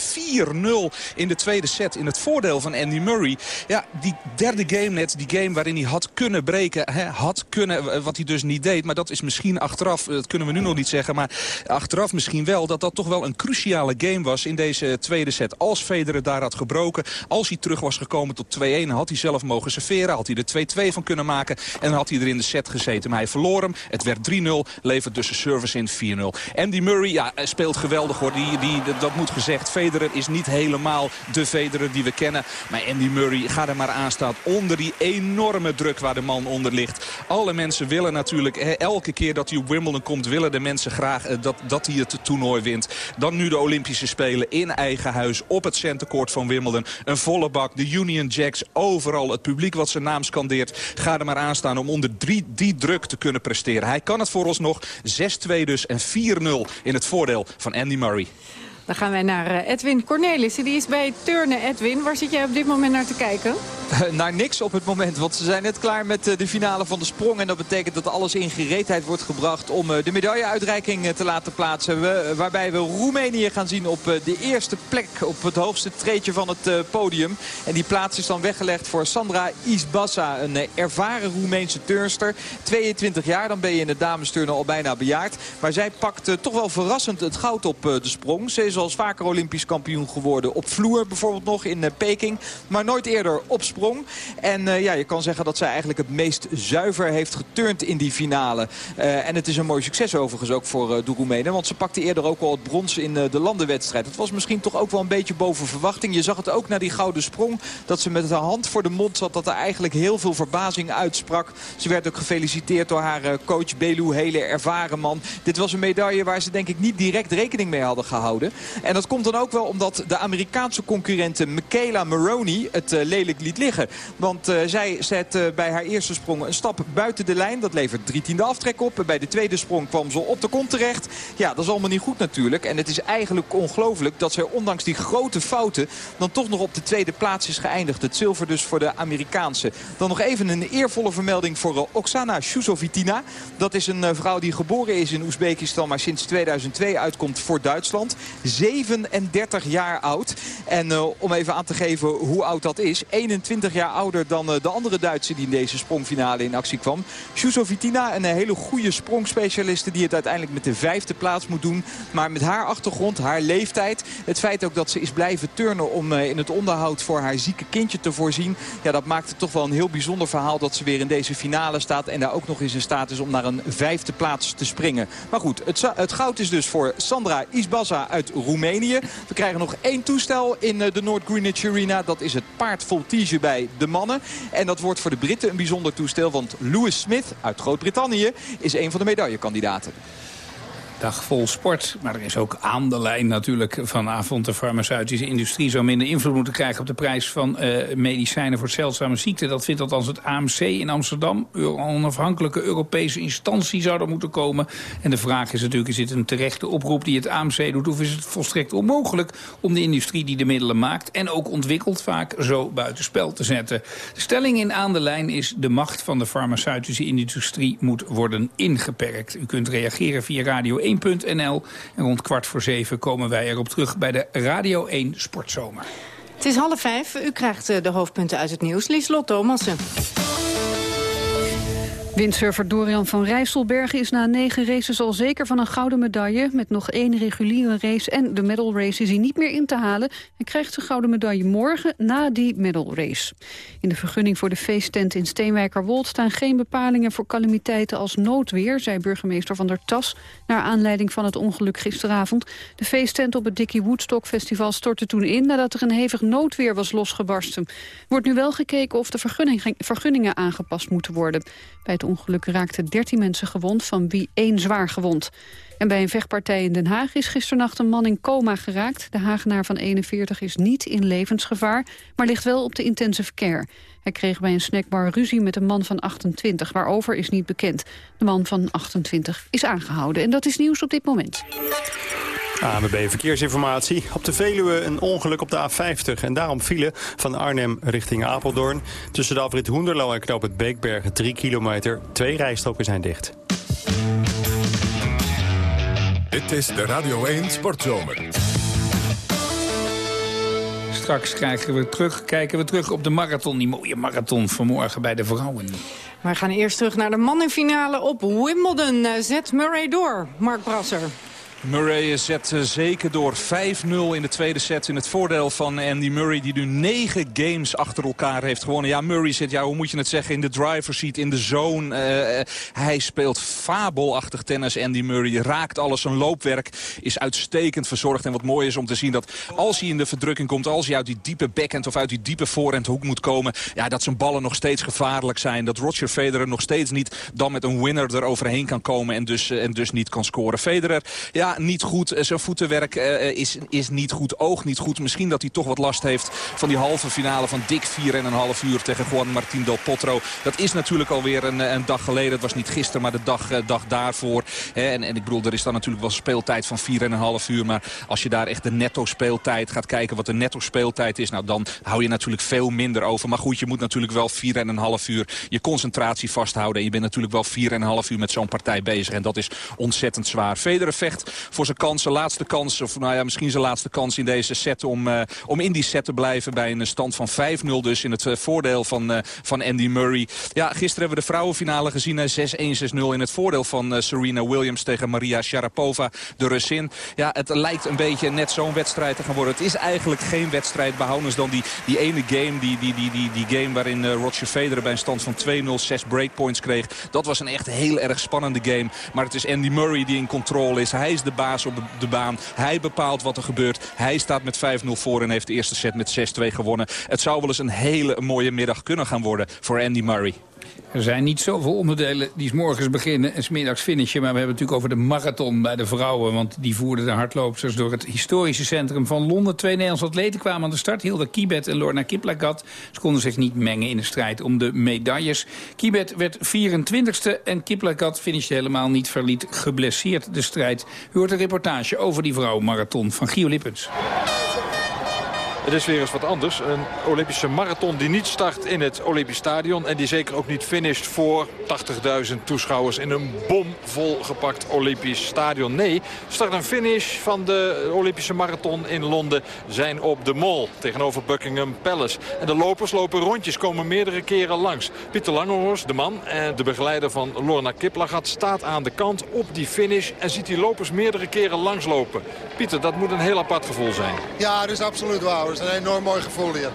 in de tweede set. In het voordeel van Andy Murray. Ja, die derde game net. Die game waarin hij had kunnen breken. Hè, had kunnen, eh, wat hij dus niet deed. Maar dat is misschien achteraf, dat kunnen we nu nog niet zeggen. Maar achteraf misschien wel. Dat dat toch wel een cruciale game was in deze tweede set. Als Federer daar had gebroken. Als hij terug was gekomen tot 2-1. Had hij zelf mogen serveren. Had hij er 2-2 van kunnen maken. En had hij er in de set gezeten. Maar hij verloor hem. Het werd 3-0. Levert dus service in 4-0. Andy Murray ja, speelt geweldig hoor. Die, die, dat moet gezegd. Federer is niet helemaal de Federer die we kennen. Maar Andy Murray, ga er maar aan staan. Onder die enorme druk waar de man onder ligt. Alle mensen willen natuurlijk, elke keer dat hij op Wimbledon komt... willen de mensen graag eh, dat, dat hij het toernooi wint. Dan nu de Olympische Spelen in eigen huis op het centercourt van Wimbledon. Een volle bak, de Union Jacks, overal. Het publiek wat zijn naam scandeert. Ga er maar aan staan om onder drie, die druk te kunnen presteren. Hij kan het voor ons nog. 6-2 dus en 4-0 in het voordeel van Andy Murray. Dan gaan wij naar eh, Edwin Cornelissen. Die is bij turnen. Edwin, waar zit jij op dit moment naar te kijken? *laughs* naar niks op het moment, want ze zijn net klaar met eh, de finale van de sprong. En dat betekent dat alles in gereedheid wordt gebracht om eh, de medailleuitreiking te laten plaatsen. waarbij we Roemenië gaan zien op de eerste plek, op het hoogste treetje van het podium. En die plaats is dan weggelegd voor Sandra Isbassa, een ervaren Roemeense turnster. 22 jaar, dan ben je in het damesturnen al bijna bejaard. Maar zij pakt toch wel verrassend het goud op de sprong. Ze al vaker Olympisch kampioen geworden. Op vloer bijvoorbeeld nog in uh, Peking. Maar nooit eerder op sprong. En uh, ja, je kan zeggen dat zij eigenlijk het meest zuiver heeft geturnd in die finale. Uh, en het is een mooi succes overigens ook voor uh. Want ze pakte eerder ook al het brons in de landenwedstrijd. Het was misschien toch ook wel een beetje boven verwachting. Je zag het ook na die gouden sprong. Dat ze met de hand voor de mond zat. Dat er eigenlijk heel veel verbazing uitsprak. Ze werd ook gefeliciteerd door haar coach Belu. Hele ervaren man. Dit was een medaille waar ze denk ik niet direct rekening mee hadden gehouden. En dat komt dan ook wel omdat de Amerikaanse concurrente Michaela Maroney het uh, lelijk liet liggen. Want uh, zij zet uh, bij haar eerste sprong een stap buiten de lijn. Dat levert drie tiende aftrek op. Bij de tweede sprong kwam ze op de kont terecht. Ja, dat is allemaal niet goed natuurlijk. En het is eigenlijk ongelooflijk dat zij ondanks die grote fouten... dan toch nog op de tweede plaats is geëindigd. Het zilver dus voor de Amerikaanse. Dan nog even een eervolle vermelding voor Oksana Shusovitina. Dat is een vrouw die geboren is in Oezbekistan... maar sinds 2002 uitkomt voor Duitsland. 37 jaar oud. En uh, om even aan te geven hoe oud dat is. 21 jaar ouder dan uh, de andere Duitse die in deze sprongfinale in actie kwam. Vitina, een hele goede sprongspecialiste die het uiteindelijk met de vijfde plaats moet doen. Maar met haar achtergrond, haar leeftijd. Het feit ook dat ze is blijven turnen om in het onderhoud voor haar zieke kindje te voorzien. Ja, dat maakt het toch wel een heel bijzonder verhaal dat ze weer in deze finale staat. En daar ook nog eens in staat is om naar een vijfde plaats te springen. Maar goed, het, het goud is dus voor Sandra Isbaza uit Roemenië. We krijgen nog één toestel in eh, de North Greenwich Arena. Dat is het paard voltige bij de mannen. En dat wordt voor de Britten een bijzonder toestel. Want Lewis Smith uit Groot-Brittannië is een van de medaillekandidaten. Dag vol sport, maar er is ook aan de lijn natuurlijk vanavond. De farmaceutische industrie zou minder invloed moeten krijgen... op de prijs van uh, medicijnen voor zeldzame ziekten. Dat vindt althans het AMC in Amsterdam. Een onafhankelijke Europese instantie zou er moeten komen. En de vraag is natuurlijk, is dit een terechte oproep die het AMC doet... of is het volstrekt onmogelijk om de industrie die de middelen maakt... en ook ontwikkelt vaak zo buitenspel te zetten. De stelling in aan de lijn is... de macht van de farmaceutische industrie moet worden ingeperkt. U kunt reageren via radio 1.nl. En rond kwart voor zeven komen wij erop terug bij de Radio 1 Sportzomer. Het is half vijf. U krijgt eh, de hoofdpunten uit het nieuws. Lieslot Thomassen. Windsurfer Dorian van Rijsselbergen is na negen races al zeker van een gouden medaille. Met nog één reguliere race en de medal race is hij niet meer in te halen. Hij krijgt zijn gouden medaille morgen na die medal race. In de vergunning voor de feesttent in Steenwijkerwold staan geen bepalingen voor calamiteiten als noodweer, zei burgemeester Van der Tas, naar aanleiding van het ongeluk gisteravond. De feesttent op het Dickie Woodstock Festival stortte toen in nadat er een hevig noodweer was losgebarsten. Wordt nu wel gekeken of de vergunning, vergunningen aangepast moeten worden. Bij het ongeluk raakten 13 mensen gewond, van wie één zwaar gewond. En bij een vechtpartij in Den Haag is gisternacht een man in coma geraakt. De Hagenaar van 41 is niet in levensgevaar, maar ligt wel op de intensive care. Hij kreeg bij een snackbar ruzie met een man van 28. Waarover is niet bekend. De man van 28 is aangehouden. En dat is nieuws op dit moment. AMB Verkeersinformatie. Op de Veluwe een ongeluk op de A50. En daarom file van Arnhem richting Apeldoorn. Tussen de afrit Hoenderlo en knoop het Beekbergen 3 kilometer. Twee rijstroken zijn dicht. Dit is de Radio 1 Sportzomer. Straks kijken we, terug, kijken we terug op de marathon, die mooie marathon vanmorgen bij de vrouwen. We gaan eerst terug naar de mannenfinale op Wimbledon. Eh, Zet Murray door, Mark Brasser. Murray zet eh, zeker door 5-0 in de tweede set in het voordeel van Andy Murray... die nu negen games achter elkaar heeft gewonnen. Ja, Murray zit, ja, hoe moet je het zeggen, in de driver's seat, in de zone. Uh, hij speelt fabelachtig tennis, Andy Murray. Raakt alles, zijn loopwerk is uitstekend verzorgd. En wat mooi is om te zien dat als hij in de verdrukking komt... als hij uit die diepe backhand of uit die diepe voorhandhoek moet komen... ja, dat zijn ballen nog steeds gevaarlijk zijn. Dat Roger Federer nog steeds niet dan met een winner eroverheen kan komen... en dus, en dus niet kan scoren. Federer, ja, niet goed. Eh, zijn voetenwerk uh, is, is niet goed. Oog niet goed. Misschien dat hij toch wat last heeft van die halve finale van dik 4,5 uur tegen Juan Martín del Potro. Dat is natuurlijk alweer een, een dag geleden. Het was niet gisteren, maar de dag, dag daarvoor. en, en ik bedoel, er is dan natuurlijk wel speeltijd van 4,5 uur. Maar als je daar echt de netto speeltijd gaat kijken wat de netto speeltijd is... nou dan hou je natuurlijk veel minder over. Maar goed, je moet natuurlijk wel 4,5 uur je concentratie vasthouden. En je bent natuurlijk wel 4,5 uur met zo'n partij bezig. En dat is ontzettend zwaar. Federer vecht voor zijn kansen, laatste kans, of nou ja, misschien zijn laatste kans in deze set om, uh, om in die set te blijven bij een stand van 5-0 dus in het uh, voordeel van, uh, van Andy Murray. Ja, gisteren hebben we de vrouwenfinale gezien, 6-1, 6-0 in het voordeel van Serena Williams tegen Maria Sharapova, de Russin. Ja, het lijkt een beetje net zo'n wedstrijd te gaan worden. Het is eigenlijk geen wedstrijd behoudens dan die, die ene game, die, die, die, die, die game waarin Roger Federer bij een stand van 2-0 6 breakpoints kreeg. Dat was een echt heel erg spannende game. Maar het is Andy Murray die in controle is. Hij is de baas op de baan. Hij bepaalt wat er gebeurt. Hij staat met 5-0 voor en heeft de eerste set met 6-2 gewonnen. Het zou wel eens een hele mooie middag kunnen gaan worden voor Andy Murray. Er zijn niet zoveel onderdelen die s morgens beginnen en smiddags finishen. Maar we hebben het natuurlijk over de marathon bij de vrouwen. Want die voerden de hardloopsters door het historische centrum van Londen. Twee Nederlandse atleten kwamen aan de start. Hilda Kibet en Lorna Kiplagat. Ze konden zich niet mengen in de strijd om de medailles. Kibet werd 24ste en Kiplagat finishte helemaal niet. Verliet geblesseerd de strijd. U hoort een reportage over die vrouwenmarathon van Gio Lippens. Het is weer eens wat anders. Een Olympische marathon die niet start in het Olympisch Stadion. En die zeker ook niet finisht voor 80.000 toeschouwers in een bomvol gepakt Olympisch Stadion. Nee, start en finish van de Olympische marathon in Londen zijn op de Mall tegenover Buckingham Palace. En de lopers lopen rondjes, komen meerdere keren langs. Pieter Langenhorst, de man en de begeleider van Lorna Kiplagat, staat aan de kant op die finish en ziet die lopers meerdere keren langslopen. Pieter, dat moet een heel apart gevoel zijn. Ja, dat is absoluut waar is een enorm mooi gevoel hier.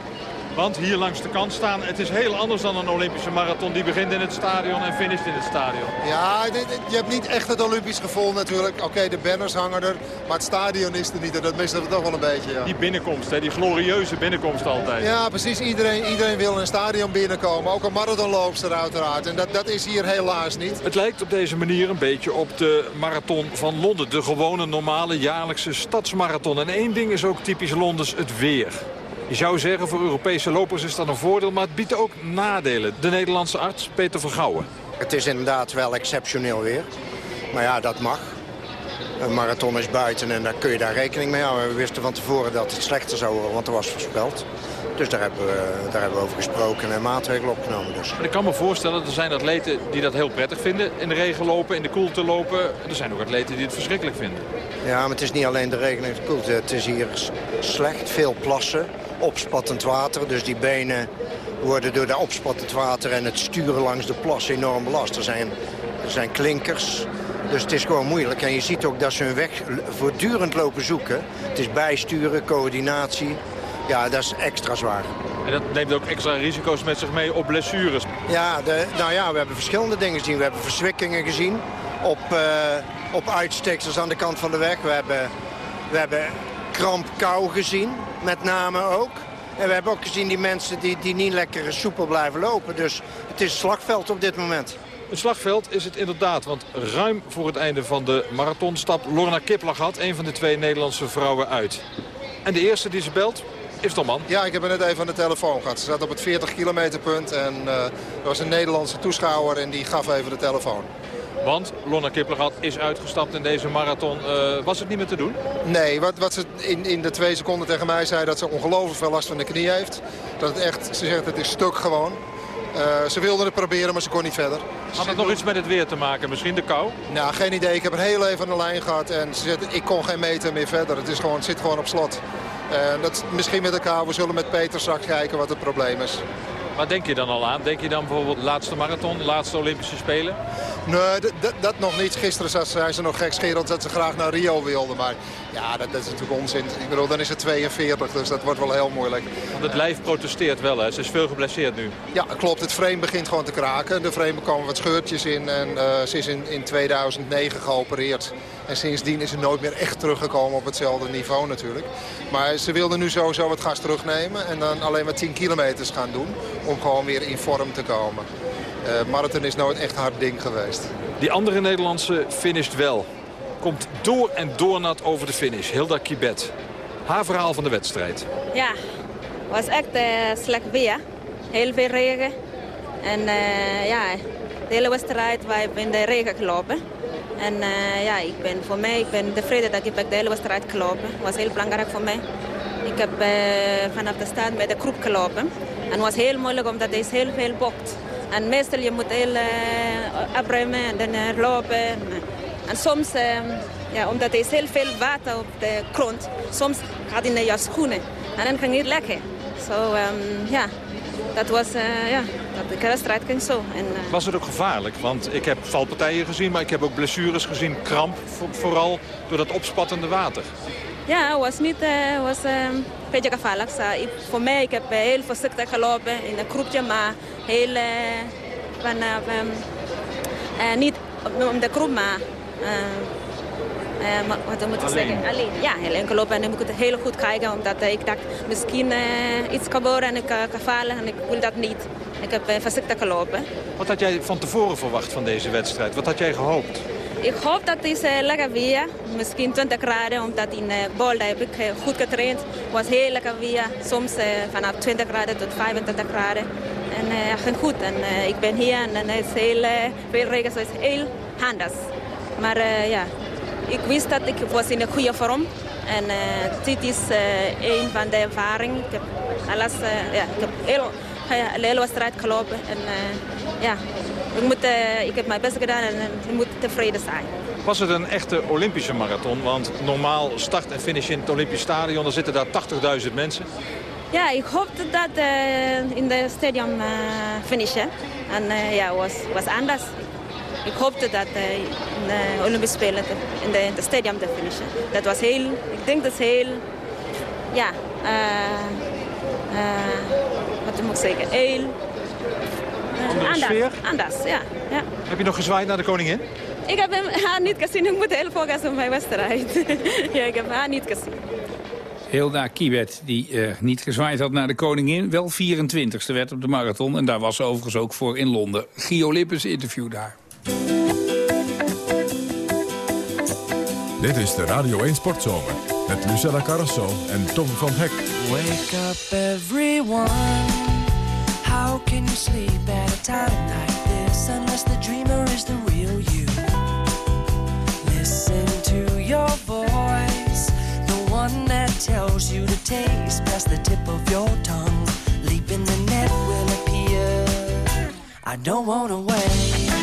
Want hier langs de kant staan, het is heel anders dan een Olympische marathon. Die begint in het stadion en finisht in het stadion. Ja, je hebt niet echt het Olympisch gevoel natuurlijk. Oké, de banners hangen er, maar het stadion is er niet. En dat mist het toch wel een beetje, ja. Die binnenkomst, hè, die glorieuze binnenkomst altijd. Ja, precies. Iedereen, iedereen wil in een stadion binnenkomen. Ook een marathonloopster uiteraard. En dat, dat is hier helaas niet. Het lijkt op deze manier een beetje op de marathon van Londen. De gewone normale jaarlijkse stadsmarathon. En één ding is ook typisch Londens, het weer. Je zou zeggen, voor Europese lopers is dat een voordeel, maar het biedt ook nadelen. De Nederlandse arts Peter Vergouwen. Het is inderdaad wel exceptioneel weer. Maar ja, dat mag. Een marathon is buiten en daar kun je daar rekening mee houden. We wisten van tevoren dat het slechter zou worden, want er was voorspeld. Dus daar hebben, we, daar hebben we over gesproken en maatregelen opgenomen. Dus. Ik kan me voorstellen, er zijn atleten die dat heel prettig vinden. In de regen lopen, in de koelte lopen. Er zijn ook atleten die het verschrikkelijk vinden. Ja, maar het is niet alleen de regen en de koelte. Het is hier slecht, veel plassen opspattend water. Dus die benen worden door dat opspattend water en het sturen langs de plas enorm belast. Er zijn, er zijn klinkers, dus het is gewoon moeilijk. En je ziet ook dat ze hun weg voortdurend lopen zoeken. Het is bijsturen, coördinatie. Ja, dat is extra zwaar. En dat neemt ook extra risico's met zich mee op blessures. Ja, de, nou ja, we hebben verschillende dingen gezien. We hebben verzwikkingen gezien op, uh, op uitsteksels aan de kant van de weg. We hebben, we hebben kramp kou gezien, met name ook. En we hebben ook gezien die mensen die, die niet lekker soepel blijven lopen. Dus het is slagveld op dit moment. Een slagveld is het inderdaad, want ruim voor het einde van de marathon stapt Lorna Kiplagat, een van de twee Nederlandse vrouwen, uit. En de eerste die ze belt is Man. Ja, ik heb er net even aan de telefoon gehad. Ze zat op het 40 kilometer punt en uh, er was een Nederlandse toeschouwer en die gaf even de telefoon. Want Lonna Kiplagat is uitgestapt in deze marathon. Uh, was het niet meer te doen? Nee, wat, wat ze in, in de twee seconden tegen mij zei... dat ze ongelooflijk veel last van de knie heeft. Dat het echt, ze zegt het is stuk gewoon. Uh, ze wilde het proberen, maar ze kon niet verder. Had het nog iets met het weer te maken? Misschien de kou? Nou, geen idee. Ik heb een heel even aan de lijn gehad. En ze zegt, ik kon geen meter meer verder. Het, is gewoon, het zit gewoon op slot. Dat, misschien met elkaar. We zullen met Peter straks kijken wat het probleem is. Wat denk je dan al aan? Denk je dan bijvoorbeeld laatste marathon, laatste Olympische Spelen? Nee, dat nog niet. Gisteren zei ze nog gekscherend dat ze graag naar Rio wilde. Maar ja, dat, dat, is natuurlijk onzin. Ik bedoel, dan is het 42, dus dat wordt wel heel moeilijk. Want het lijf protesteert wel, hè? Ze is veel geblesseerd nu. Ja, klopt. Het frame begint gewoon te kraken. De frame komen wat scheurtjes in en uh, ze is in, in 2009 geopereerd. En sindsdien is ze nooit meer echt teruggekomen op hetzelfde niveau natuurlijk. Maar ze wilde nu sowieso wat gas terugnemen en dan alleen maar 10 kilometers gaan doen. Om gewoon weer in vorm te komen. Uh, marathon is nooit echt hard ding geweest. Die andere Nederlandse finisht wel. Komt door en door nat over de finish. Hilda Kibet. Haar verhaal van de wedstrijd. Ja, was echt uh, slecht weer. Heel veel regen. En uh, ja, de hele wedstrijd wij in de regen gelopen. En uh, ja, ik ben, voor mij, ik ben tevreden dat ik de hele wedstrijd gelopen. Dat was heel belangrijk voor mij. Ik heb vanaf de start met de groep gelopen. En het was heel moeilijk omdat er is heel veel bocht. En meestal je moet heel afruimen en dan lopen. En soms, ja, omdat er is heel veel water op de grond, soms gaat in je schoenen. En dan ging het lekker. Zo, so, um, ja, dat was, uh, ja, dat de wedstrijd ging zo. En, uh... Was het ook gevaarlijk? Want ik heb valpartijen gezien, maar ik heb ook blessures gezien. Kramp, vooral door dat opspattende water. Ja, het was niet, uh, was, een beetje gevaarlijk. Ik, voor mij, ik heb heel voorzichtig gelopen in een groepje, maar heel, van, niet om de groep, maar uh, wat moet ik zeggen? Alleen. Ja, heel enkel lopen. En dan moet ik het heel goed kijken. Omdat uh, ik dacht, misschien uh, iets gebeuren en ik kan vallen. En ik wil dat niet. Ik heb voorzichtig gelopen. Wat had jij van tevoren verwacht van deze wedstrijd? Wat had jij gehoopt? Ik hoop dat het is lekker weer. Misschien 20 graden, omdat in uh, Bolda heb ik goed getraind. Het was heel lekker weer. Soms vanaf 20 graden tot 25 graden. En het ging goed. En ik ben hier en het is heel veel regen. Dus het is heel handig. Maar ja, ik wist dat ik was in een goede vorm. En uh, dit is uh, een van de ervaringen. Ik heb, alles, ja, ik heb heel, een hele wedstrijd gelopen. En ja, ik, moet, ik heb mijn best gedaan en ik moet tevreden zijn. Was het een echte Olympische marathon? Want normaal start en finish in het Olympisch Stadion, dan zitten daar 80.000 mensen. Ja, ik hoopte dat in de stadion finishen. En ja, was was anders. Ik hoopte dat uh, in de Olympische Spelen in de, in de stadium te finishen. Dat was heel, ik denk dat is heel, ja, uh, uh, wat moet ik zeggen, heel anders. Sfeer? Anders, ja, ja. Heb je nog gezwaaid naar de koningin? Ik heb hem *laughs* haar niet gezien. Ik moet heel focussen op mijn wedstrijd. *laughs* ja, ik heb haar niet gezien. Hilda Kiewet, die uh, niet gezwaaid had naar de koningin... wel 24ste werd op de marathon. En daar was ze overigens ook voor in Londen. Gio Lippens interview daar. Dit is de Radio 1 Sportzomer met Lucella Carrasso en Tom van Hek. Wake up everyone. How can you sleep at a time like this unless the dreamer is the real you? Listen to your voice, the one that tells you to taste past the tip of your tongue. Leap in the net will appear. I don't wanna wait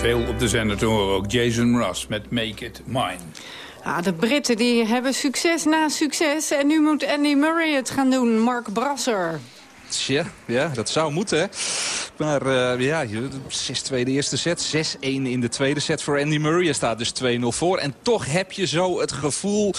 Veel op de zender te horen ook. Jason Ross met Make It Mine. Ah, de Britten die hebben succes na succes. En nu moet Andy Murray het gaan doen. Mark Brasser. Tja, ja, dat zou moeten. Maar eh, ja, je- 6-2 de eerste set, 6-1 in de tweede set voor Andy Murray. Hij staat dus 2-0 voor. En toch heb je zo het gevoel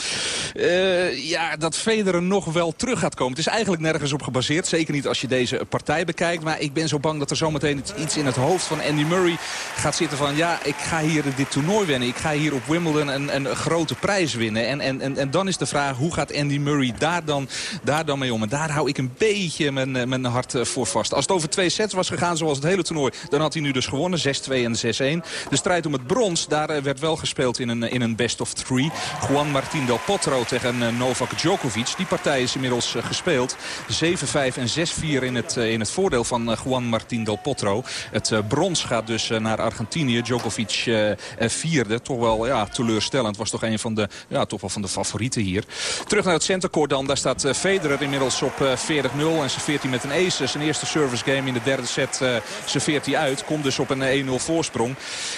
eh, ja, dat Federer nog wel terug gaat komen. Het is eigenlijk nergens op gebaseerd. Zeker niet als je deze partij bekijkt. Maar ik ben zo bang dat er zometeen iets- in het hoofd van Andy Murray gaat zitten van... ja, ik ga hier dit toernooi winnen. Ik ga hier op Wimbledon een, een grote prijs winnen. En, en, en, en dan is de vraag, hoe gaat Andy Murray daar dan, daar dan mee om? En daar hou ik een beetje mijn, eh, mijn hart voor vast. Als het over twee sets was gegaan zoals het hele toernooi... dan had hij nu dus gewonnen, 6-2 en 6-1. De strijd om het brons, daar eh, werd wel gespeeld in een, in een best of three. Juan Martín del Potro tegen eh, Novak Djokovic. Die partij is inmiddels eh, gespeeld. 7-5 en 6-4 in het, eh, in het voordeel van eh, Juan Martín del Potro. Het eh, brons gaat dus eh, naar Argentinië. Djokovic eh, eh, vierde. Toch wel ja, teleurstellend. Was toch een van de, ja, toch wel van de favorieten hier. Terug naar het centercourt dan. Daar staat eh, Federer inmiddels op eh, 40-0. En serveert hij met een ace. Zijn eerste service game in de derde set eh serveert hij uit. Komt dus op een 1-0 voorsprong.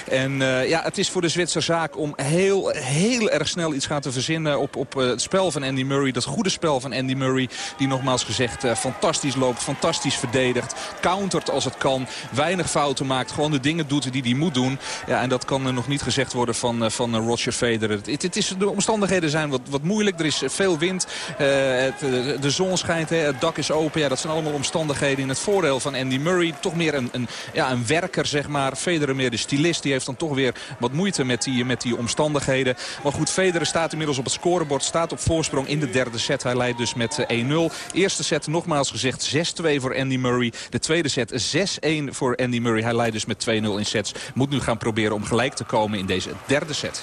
En eh, ja, het is voor de Zwitser zaak om heel, heel erg snel iets gaan te verzinnen op, op eh, het spel van Andy Murray. Dat goede spel van Andy Murray. Die nogmaals gezegd fantastisch loopt, fantastisch verdedigt. Countert als het kan. Weinig fouten maakt. Gewoon de dingen doet die hij moet doen. Ja, en dat kan nog niet gezegd worden van, van Roger Federer. Het, het is, de omstandigheden zijn wat, wat moeilijk. Er is veel wind. Het, de zon schijnt. Het dak is open. Ja, dat zijn allemaal omstandigheden in het voordeel van Andy Murray. Toch meer een, een, ja, een werker, zeg maar. Federer meer de stylist. Die heeft dan toch weer wat moeite met die, met die omstandigheden. Maar goed, Federer staat inmiddels op het scorebord. Staat op voorsprong in de derde set. Hij leidt dus met eh, 1-0. Eerste set nogmaals gezegd 6-2 voor Andy Murray. De tweede set 6-1 voor Andy Murray. Hij leidt dus met 2-0 in sets. Moet nu gaan proberen om gelijk te komen in deze derde set.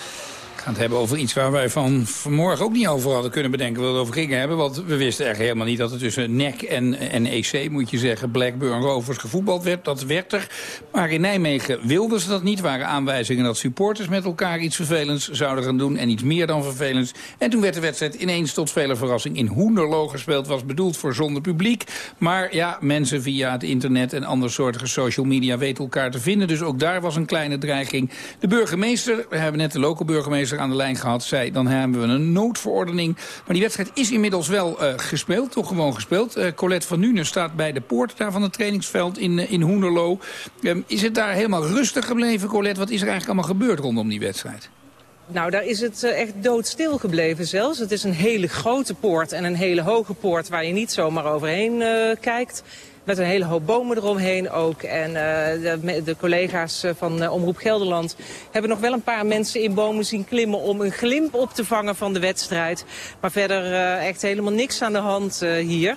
Gaan het hebben over iets waar wij van vanmorgen ook niet over hadden kunnen bedenken. We het over gingen hebben, want we wisten eigenlijk helemaal niet dat er tussen NEC en, en EC, moet je zeggen, Blackburn Rovers gevoetbald werd. Dat werd er. Maar in Nijmegen wilden ze dat niet. waren aanwijzingen dat supporters met elkaar iets vervelends zouden gaan doen. En iets meer dan vervelends. En toen werd de wedstrijd ineens tot vele verrassing in Hoenderloo gespeeld. Was bedoeld voor zonder publiek. Maar ja, mensen via het internet en andersoortige social media weten elkaar te vinden. Dus ook daar was een kleine dreiging. De burgemeester, we hebben net de lokale burgemeester Aan de lijn gehad. Zei, dan hebben we een noodverordening. Maar die wedstrijd is inmiddels wel uh, gespeeld, toch gewoon gespeeld. Uh, Colette van Nuenen staat bij de poort daar van het trainingsveld in, uh, in Hoenderloo. Um, is het daar helemaal rustig gebleven, Colette? Wat is er eigenlijk allemaal gebeurd rondom die wedstrijd? Nou, daar is het echt doodstil gebleven zelfs. Het is een hele grote poort en een hele hoge poort waar je niet zomaar overheen kijkt. Met een hele hoop bomen eromheen ook. En uh, de, de, collega's van uh, Omroep Gelderland hebben nog wel een paar mensen in bomen zien klimmen... om een glimp op te vangen van de wedstrijd. Maar verder echt helemaal niks aan de hand hier.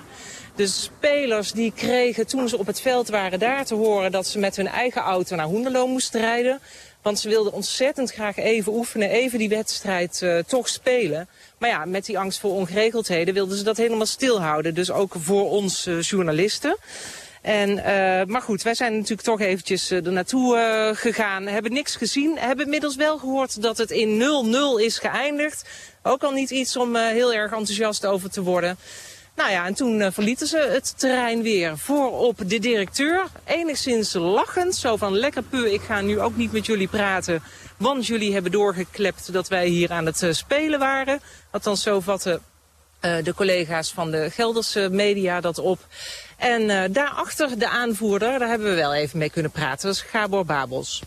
De spelers die kregen toen ze op het veld waren daar te horen... dat ze met hun eigen auto naar Hoenderloo moesten rijden. Want ze wilden ontzettend graag even oefenen, even die wedstrijd toch spelen. Maar ja, met die angst voor ongeregeldheden wilden ze dat helemaal stilhouden. Dus ook voor ons uh, journalisten. En, uh, maar goed, wij zijn natuurlijk toch eventjes uh, er naartoe gegaan. Hebben niks gezien. Hebben inmiddels wel gehoord dat het in 0-0 is geëindigd. Ook al niet iets om heel erg enthousiast over te worden. Nou ja, en toen uh, verlieten ze het terrein weer voorop de directeur. Enigszins lachend, zo van lekker puur, ik ga nu ook niet met jullie praten. Want jullie hebben doorgeklept dat wij hier aan het uh, spelen waren. Althans, zo vatten uh, de collega's van de Gelderse media dat op. En daarachter de aanvoerder, daar hebben we wel even mee kunnen praten. Dat is Gabor Babels.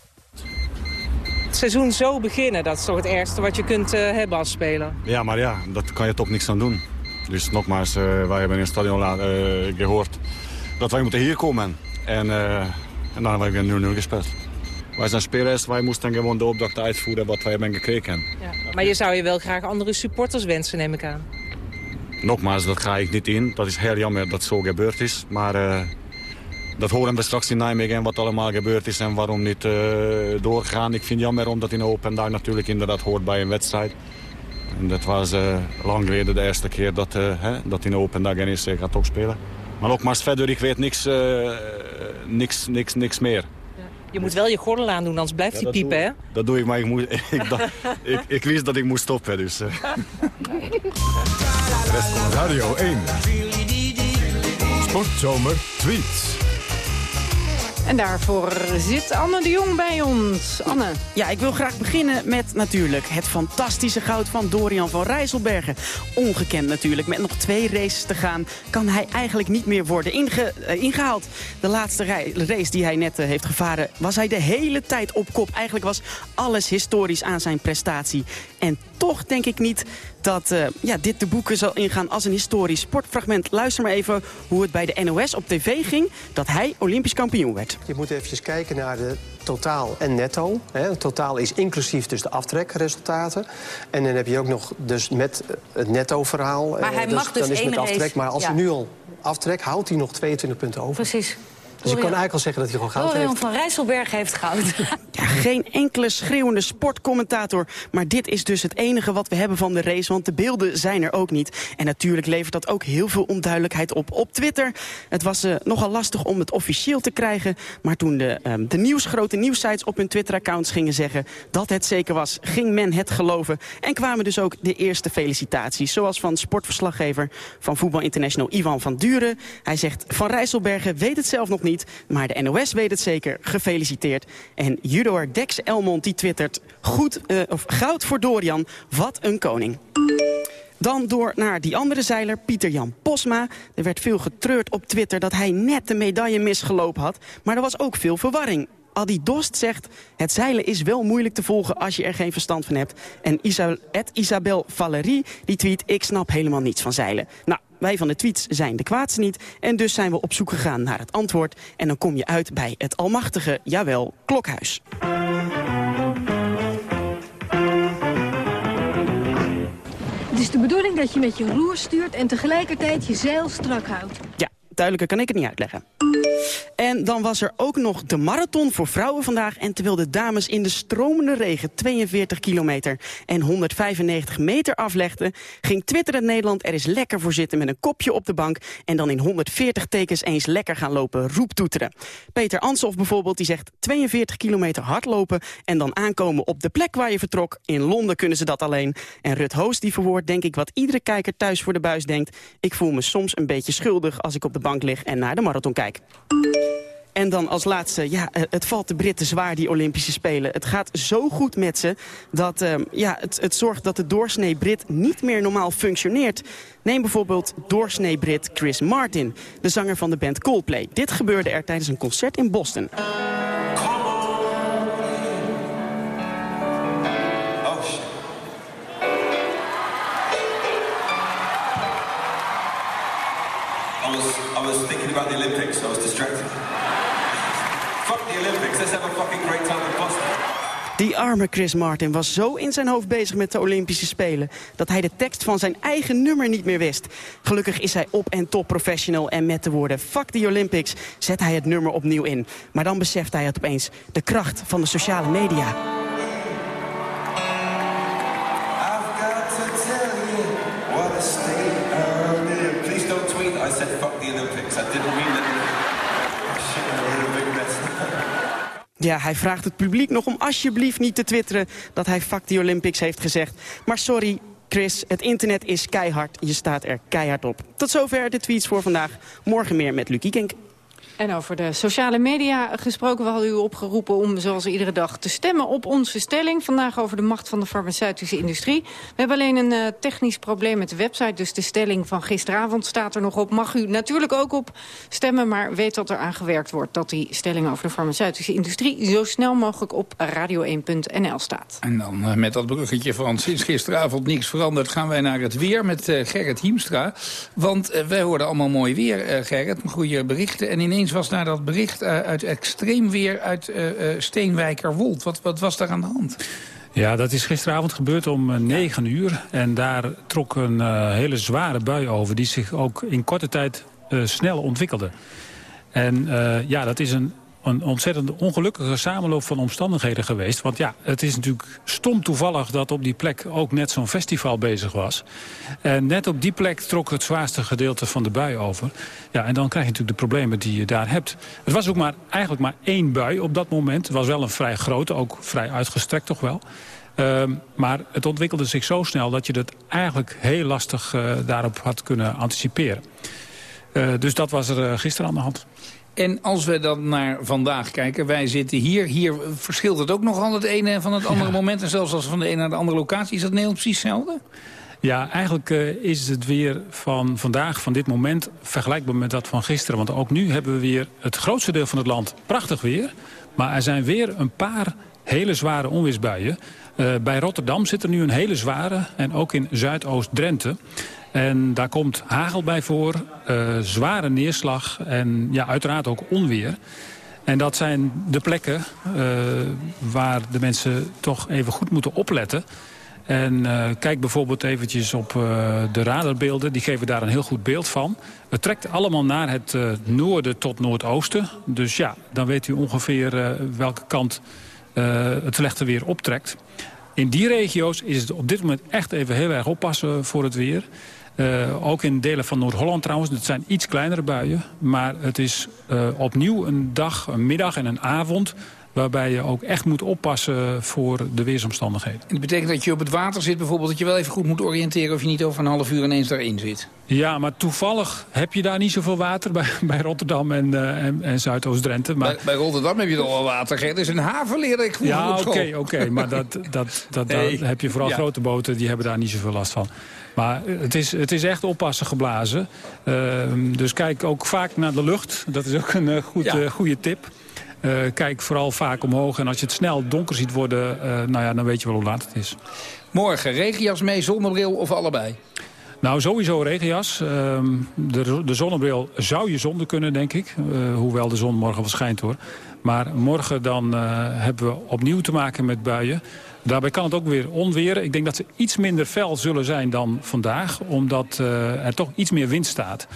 Het seizoen zo beginnen, dat is toch het ergste wat je kunt hebben als speler? Ja, maar ja, dat kan je toch niks aan doen. Dus nogmaals, uh, wij hebben in het stadion uh, gehoord dat wij moeten hier komen. En, uh, en dan hebben we 0-0 gespeeld. Wij zijn spelers, wij moesten gewoon de opdracht uitvoeren wat wij hebben gekregen. Ja, maar je zou je wel graag andere supporters wensen, neem ik aan. Nogmaals, dat ga ik niet in. Dat is heel jammer dat zo gebeurd is. Maar dat horen we straks in Nijmegen wat allemaal gebeurd is en waarom niet doorgaan. Ik vind het jammer omdat in Open daar natuurlijk inderdaad hoort bij een wedstrijd. En dat was uh, lang geleden de eerste keer dat, uh, hè, dat in Open dag NEC gaat ook spelen. Maar nogmaals, verder, ik weet niks, uh, niks, niks, niks meer. Ja. Je moet wel je gordel aandoen, anders blijft hij piepen, doe, hè? Dat doe ik, maar ik, moet, *laughs* ik, dacht, ik, ik, wist dat ik moest stoppen, dus... *laughs* Rest van Radio 1. Sportzomer tweets. En daarvoor zit Anne de Jong bij ons. Anne. Ja, ik wil graag beginnen met natuurlijk het fantastische goud van Dorian van Rijsselbergen. Ongekend natuurlijk. Met nog twee races te gaan kan hij eigenlijk niet meer worden uh, ingehaald. De laatste race die hij net uh, heeft gevaren was hij de hele tijd op kop. Eigenlijk was alles historisch aan zijn prestatie. En toch denk ik niet dat uh, ja, dit de boeken zal ingaan als een historisch sportfragment. Luister maar even hoe het bij de NOS op tv ging dat hij Olympisch kampioen werd. Je moet even kijken naar de totaal en netto. Hè. Totaal is inclusief dus de aftrekresultaten. En dan heb je ook nog dus met het netto-verhaal. Maar hij dus, mag dus dan is één met aftrek. race, Maar als ja. hij nu al aftrekt, houdt hij nog 22 punten over. Precies. Dus je kan eigenlijk al zeggen dat hij gewoon goud Dorian heeft. van Rijsselberg heeft goud. *laughs* Ja, geen enkele schreeuwende sportcommentator. Maar dit is dus het enige wat we hebben van de race. Want de beelden zijn er ook niet. En natuurlijk levert dat ook heel veel onduidelijkheid op op Twitter. Het was uh, nogal lastig om het officieel te krijgen. Maar toen de, um, de nieuws, grote nieuwsites op hun Twitter-accounts gingen zeggen... dat het zeker was, ging men het geloven. En kwamen dus ook de eerste felicitaties. Zoals van sportverslaggever van Voetbal International Ivan van Duren. Hij zegt, Van Rijsselbergen weet het zelf nog niet... maar de NOS weet het zeker. Gefeliciteerd. En judoer Dex Elmond die twittert... Goed, uh, of goud voor Dorian, wat een koning. Dan door naar die andere zeiler, Pieter-Jan Posma. Er werd veel getreurd op Twitter dat hij net de medaille misgelopen had. Maar er was ook veel verwarring. Adi Dost zegt, het zeilen is wel moeilijk te volgen als je er geen verstand van hebt. En Isa Isabel Valerie die tweet, ik snap helemaal niets van zeilen. Nou, wij van de tweets zijn de kwaadste niet. En dus zijn we op zoek gegaan naar het antwoord. En dan kom je uit bij het almachtige, jawel, klokhuis. Het is de bedoeling dat je met je roer stuurt en tegelijkertijd je zeil strak houdt. Ja, duidelijker kan ik het niet uitleggen. En dan was er ook nog de marathon voor vrouwen vandaag. En terwijl de dames in de stromende regen 42 kilometer en 195 meter aflegden... ging Twitter in Nederland er eens lekker voor zitten met een kopje op de bank... en dan in 140 tekens eens lekker gaan lopen roeptoeteren. Peter Ansoff bijvoorbeeld, die zegt 42 kilometer hardlopen... en dan aankomen op de plek waar je vertrok. In Londen kunnen ze dat alleen. En Rut Hoos die verwoordt denk ik wat iedere kijker thuis voor de buis denkt. Ik voel me soms een beetje schuldig als ik op de bank lig en naar de marathon kijk. En dan als laatste, ja, eh, het valt de Britten zwaar, die Olympische Spelen. Het gaat zo goed met ze dat uh, ja, het, het zorgt dat de doorsnee Brit niet meer normaal functioneert. Neem bijvoorbeeld doorsnee Brit Chris Martin, de zanger van de band Coldplay. Dit gebeurde er tijdens een concert in Boston. Die arme Chris Martin was zo in zijn hoofd bezig met de Olympische Spelen... dat hij de tekst van zijn eigen nummer niet meer wist. Gelukkig is hij op en top professional en met de woorden... fuck the Olympics zet hij het nummer opnieuw in. Maar dan beseft hij het opeens, de kracht van de sociale media. Ja, hij vraagt het publiek nog om alsjeblieft niet te twitteren... dat hij fuck the Olympics heeft gezegd. Maar sorry, Chris, het internet is keihard. Je staat er keihard op. Tot zover de tweets voor vandaag. Morgen meer met Lucie Kink. En over de sociale media gesproken, we hadden u opgeroepen om zoals iedere dag te stemmen op onze stelling. Vandaag over de macht van de farmaceutische industrie. We hebben alleen een uh, technisch probleem met de website, dus de stelling van gisteravond staat er nog op. Mag u natuurlijk ook op stemmen, maar weet dat er aan gewerkt wordt dat die stelling over de farmaceutische industrie zo snel mogelijk op radio1.nl staat. En dan uh, met dat bruggetje van sinds gisteravond niks veranderd gaan wij naar het weer met uh, Gerrit Hiemstra. Want wij hoorden allemaal mooi weer, Gerrit, goede berichten. En ineens was daar dat bericht uh, uit extreem weer uit uh, uh, Steenwijkerwold. Wat, wat was daar aan de hand? Ja, dat is gisteravond gebeurd om 9 uur. En daar trok een hele zware bui over die zich ook in korte tijd snel ontwikkelde. En ja, dat is een een ontzettend ongelukkige samenloop van omstandigheden geweest. Want ja, het is natuurlijk stom toevallig dat op die plek ook net zo'n festival bezig was. En net op die plek trok het zwaarste gedeelte van de bui over. Ja, en dan krijg je natuurlijk de problemen die je daar hebt. Het was ook maar, eigenlijk maar één bui op dat moment. Het was wel een vrij grote, ook vrij uitgestrekt toch wel. Uh, maar het ontwikkelde zich zo snel dat je dat eigenlijk heel lastig uh, daarop had kunnen anticiperen. Uh, dus dat was er uh, gisteren aan de hand. En als we dan naar vandaag kijken, wij zitten hier. Hier verschilt het ook nogal het ene van het andere ja. moment. En zelfs als we van de ene naar de andere locatie, is dat Nederland precies hetzelfde? Ja, eigenlijk uh, is het weer van vandaag, van dit moment, vergelijkbaar met dat van gisteren. Want ook nu hebben we weer het grootste deel van het land prachtig weer. Maar er zijn weer een paar hele zware onweersbuien. Uh, bij Rotterdam zit er nu een hele zware en ook in Zuidoost-Drenthe. En daar komt hagel bij voor, uh, zware neerslag en ja, uiteraard ook onweer. En dat zijn de plekken uh, waar de mensen toch even goed moeten opletten. En uh, kijk bijvoorbeeld eventjes op de radarbeelden. Die geven daar een heel goed beeld van. Het trekt allemaal naar het noorden tot noordoosten. Dus ja, dan weet u ongeveer welke kant het slechte weer optrekt. In die regio's is het op dit moment echt even heel erg oppassen voor het weer. Uh, ook in delen van Noord-Holland trouwens. Het zijn iets kleinere buien. Maar het is uh, opnieuw een dag, een middag en een avond waarbij je ook echt moet oppassen voor de weersomstandigheden. En dat betekent dat je op het water zit bijvoorbeeld... dat je wel even goed moet oriënteren of je niet over een half uur ineens daarin zit? Ja, maar toevallig heb je daar niet zoveel water bij, *laughs* bij Rotterdam en, uh, en, en Zuidoost-Drenthe. Maar... Bij, bij, Rotterdam heb je toch wel water, Het is een haven ik Ja, oké, oké, okay, maar *laughs* dat, dat, dat, daar heb je vooral ja. grote boten, die hebben daar niet zoveel last van. Maar het is, het is echt oppassen geblazen. Uh, dus kijk ook vaak naar de lucht. Dat is ook een uh, goed, ja. uh, goede tip. Kijk vooral vaak omhoog. En als je het snel donker ziet worden, nou ja, dan weet je wel hoe laat het is. Morgen, regenjas mee, zonnebril of allebei? Nou, sowieso regenjas. Uh, de, de, zonnebril zou je zonder kunnen, denk ik. Uh, hoewel de zon morgen wel schijnt, hoor. Maar morgen dan uh, hebben we opnieuw te maken met buien. Daarbij kan het ook weer onweren. Ik denk dat ze iets minder fel zullen zijn dan vandaag. Omdat uh, er toch iets meer wind staat.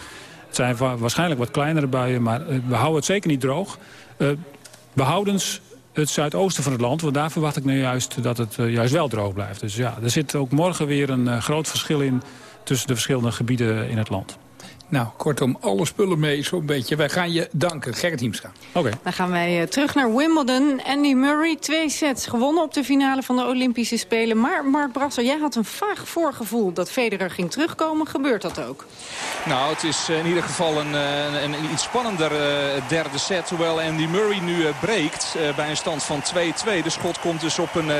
Het zijn waarschijnlijk wat kleinere buien, maar we houden het zeker niet droog. Behoudens het zuidoosten van het land. Want daar verwacht ik nu juist dat het juist wel droog blijft. Dus ja, er zit ook morgen weer een groot verschil in tussen de verschillende gebieden in het land. Nou, kortom, alle spullen mee zo'n beetje. Wij gaan je danken, Gerrit Hiemstra. Oké. Dan gaan wij eh, terug naar Wimbledon. Andy Murray, twee sets gewonnen op de finale van de Olympische Spelen. Maar Mark Brasser, jij had een vaag voorgevoel dat Federer ging terugkomen. Gebeurt dat ook? Nou, het is in ieder geval een, een, een iets spannender derde set. Hoewel Andy Murray nu breekt bij een stand van 2-2. De schot komt dus op een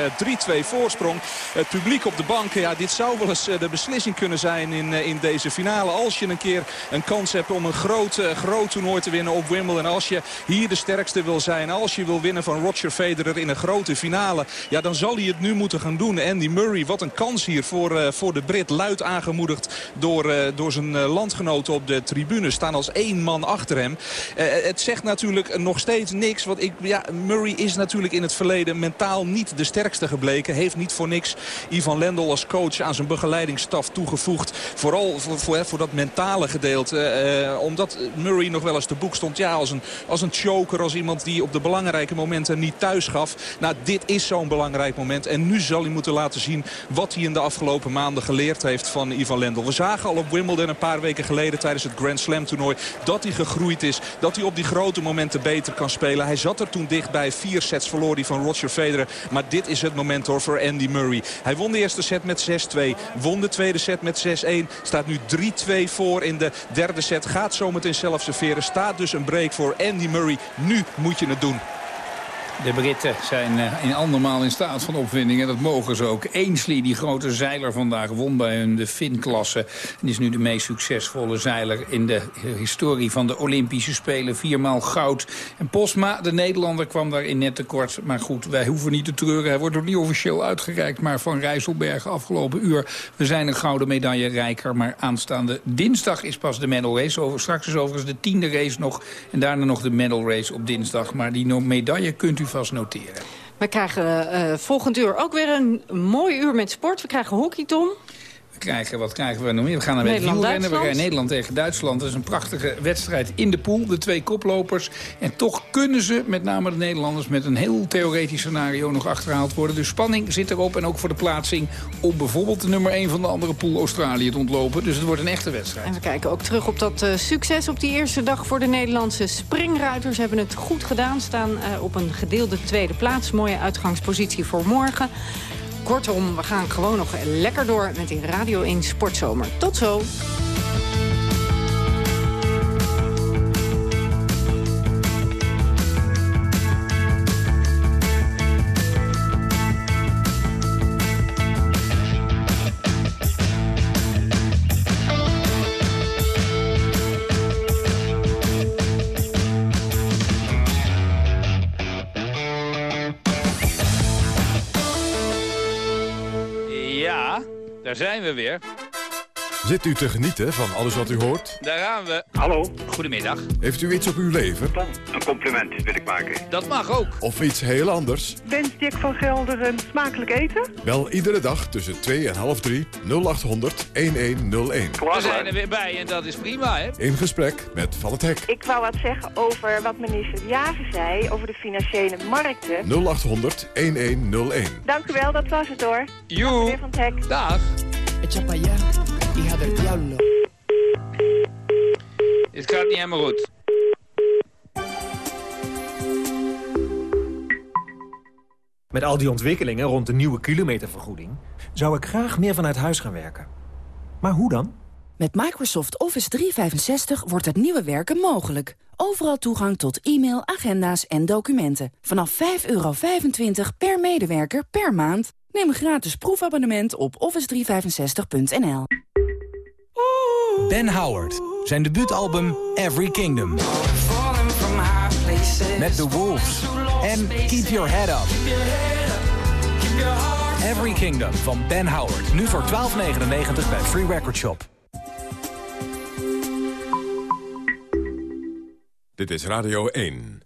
3-2 voorsprong. Het publiek op de banken, ja, dit zou wel eens de beslissing kunnen zijn in, in deze finale. Als je een keer een kans hebt om een groot, groot toernooi te winnen op Wimbledon. Als je hier de sterkste wil zijn. Als je wil winnen van Roger Federer in een grote finale. Ja, dan zal hij het nu moeten gaan doen. Andy Murray, wat een kans hier voor, voor de Brit. Luid aangemoedigd door, door zijn landgenoten op de tribune. Staan als één man achter hem. het zegt natuurlijk nog steeds niks. Want ik, ja, Murray is natuurlijk in het verleden mentaal niet de sterkste gebleken. Heeft niet voor niks Ivan Lendl als coach aan zijn begeleidingsstaf toegevoegd. Vooral voor, voor, voor dat mentale gedeelte. Uh, omdat Murray nog wel eens te boek stond ja, als, een, als een choker. Als iemand die op de belangrijke momenten niet thuis gaf. Nou, dit is zo'n belangrijk moment. En nu zal hij moeten laten zien wat hij in de afgelopen maanden geleerd heeft van Ivan Lendl. We zagen al op Wimbledon een paar weken geleden tijdens het Grand Slam toernooi... dat hij gegroeid is. Dat hij op die grote momenten beter kan spelen. Hij zat er toen dichtbij. Vier sets verloor hij van Roger Federer. Maar dit is het moment hoor voor Andy Murray. Hij won de eerste set met 6-2. Won de tweede set met 6-1. Staat nu 3-2 voor in de derde set. Gaat zometeen zelf serveren. Staat dus een break voor Andy Murray. Nu moet je het doen. De Britten zijn uh, in andermaal in staat van opwinding. En dat mogen ze ook. Ainsley, die grote zeiler vandaag, won bij hun de Fin-klasse. En is nu de meest succesvolle zeiler in de historie van de Olympische Spelen. Viermaal goud. En Posma, de Nederlander, kwam daarin net tekort. Maar goed, wij hoeven niet te treuren. Hij wordt nog niet officieel uitgereikt. Maar van Rijsselbergen afgelopen uur. We zijn een gouden medaille rijker. Maar aanstaande dinsdag is pas de medal race. Over, straks is overigens de tiende race nog. En daarna nog de medal race op dinsdag. Maar die medaille kunt u vast noteren. We krijgen uh, volgend uur ook weer een mooi uur met sport. We krijgen hockey, Tom krijgen, wat krijgen we nog meer? We gaan naar wielrennen. We gaan Nederland tegen Duitsland. Dat is een prachtige wedstrijd in de pool. De twee koplopers. En toch kunnen ze, met name de Nederlanders... met een heel theoretisch scenario nog achterhaald worden. Dus spanning zit erop. En ook voor de plaatsing om bijvoorbeeld de nummer 1 van de andere pool Australië te ontlopen. Dus het wordt een echte wedstrijd. En we kijken ook terug op dat uh, succes op die eerste dag voor de Nederlandse springruiters. Hebben het goed gedaan. Staan uh, op een gedeelde tweede plaats. Mooie uitgangspositie voor morgen. Kortom, we gaan gewoon nog lekker door met die Radio 1 Sportzomer. Tot zo! Daar zijn we weer. Zit u te genieten van alles wat u hoort? Daar gaan we. Hallo. Goedemiddag. Heeft u iets op uw leven? Een compliment wil ik maken. Dat mag ook. Of iets heel anders? Wens Jack van Gelder een smakelijk eten? Wel iedere dag tussen 2 en half 3 0800 1101. We zijn er weer bij en dat is prima, hè? In gesprek met Van het Hek. Ik wou wat zeggen over wat minister Jager zei over de financiële markten. 0800 1101. Dank u wel, dat was het hoor. Joe. Van het Hek. Dag. Hija del diablo. Het gaat niet helemaal goed. Met al die ontwikkelingen rond de nieuwe kilometervergoeding... zou ik graag meer vanuit huis gaan werken. Maar hoe dan? Met Microsoft Office 365 wordt het nieuwe werken mogelijk. Overal toegang tot e-mail, agenda's en documenten. Vanaf 5,25 per medewerker per maand. Neem een gratis proefabonnement op office365.nl. Ben Howard, zijn debuutalbum Every Kingdom. Met The Wolves en Keep Your Head Up. Every Kingdom van Ben Howard. Nu voor 12,99 bij Free Record Shop. Dit is Radio 1.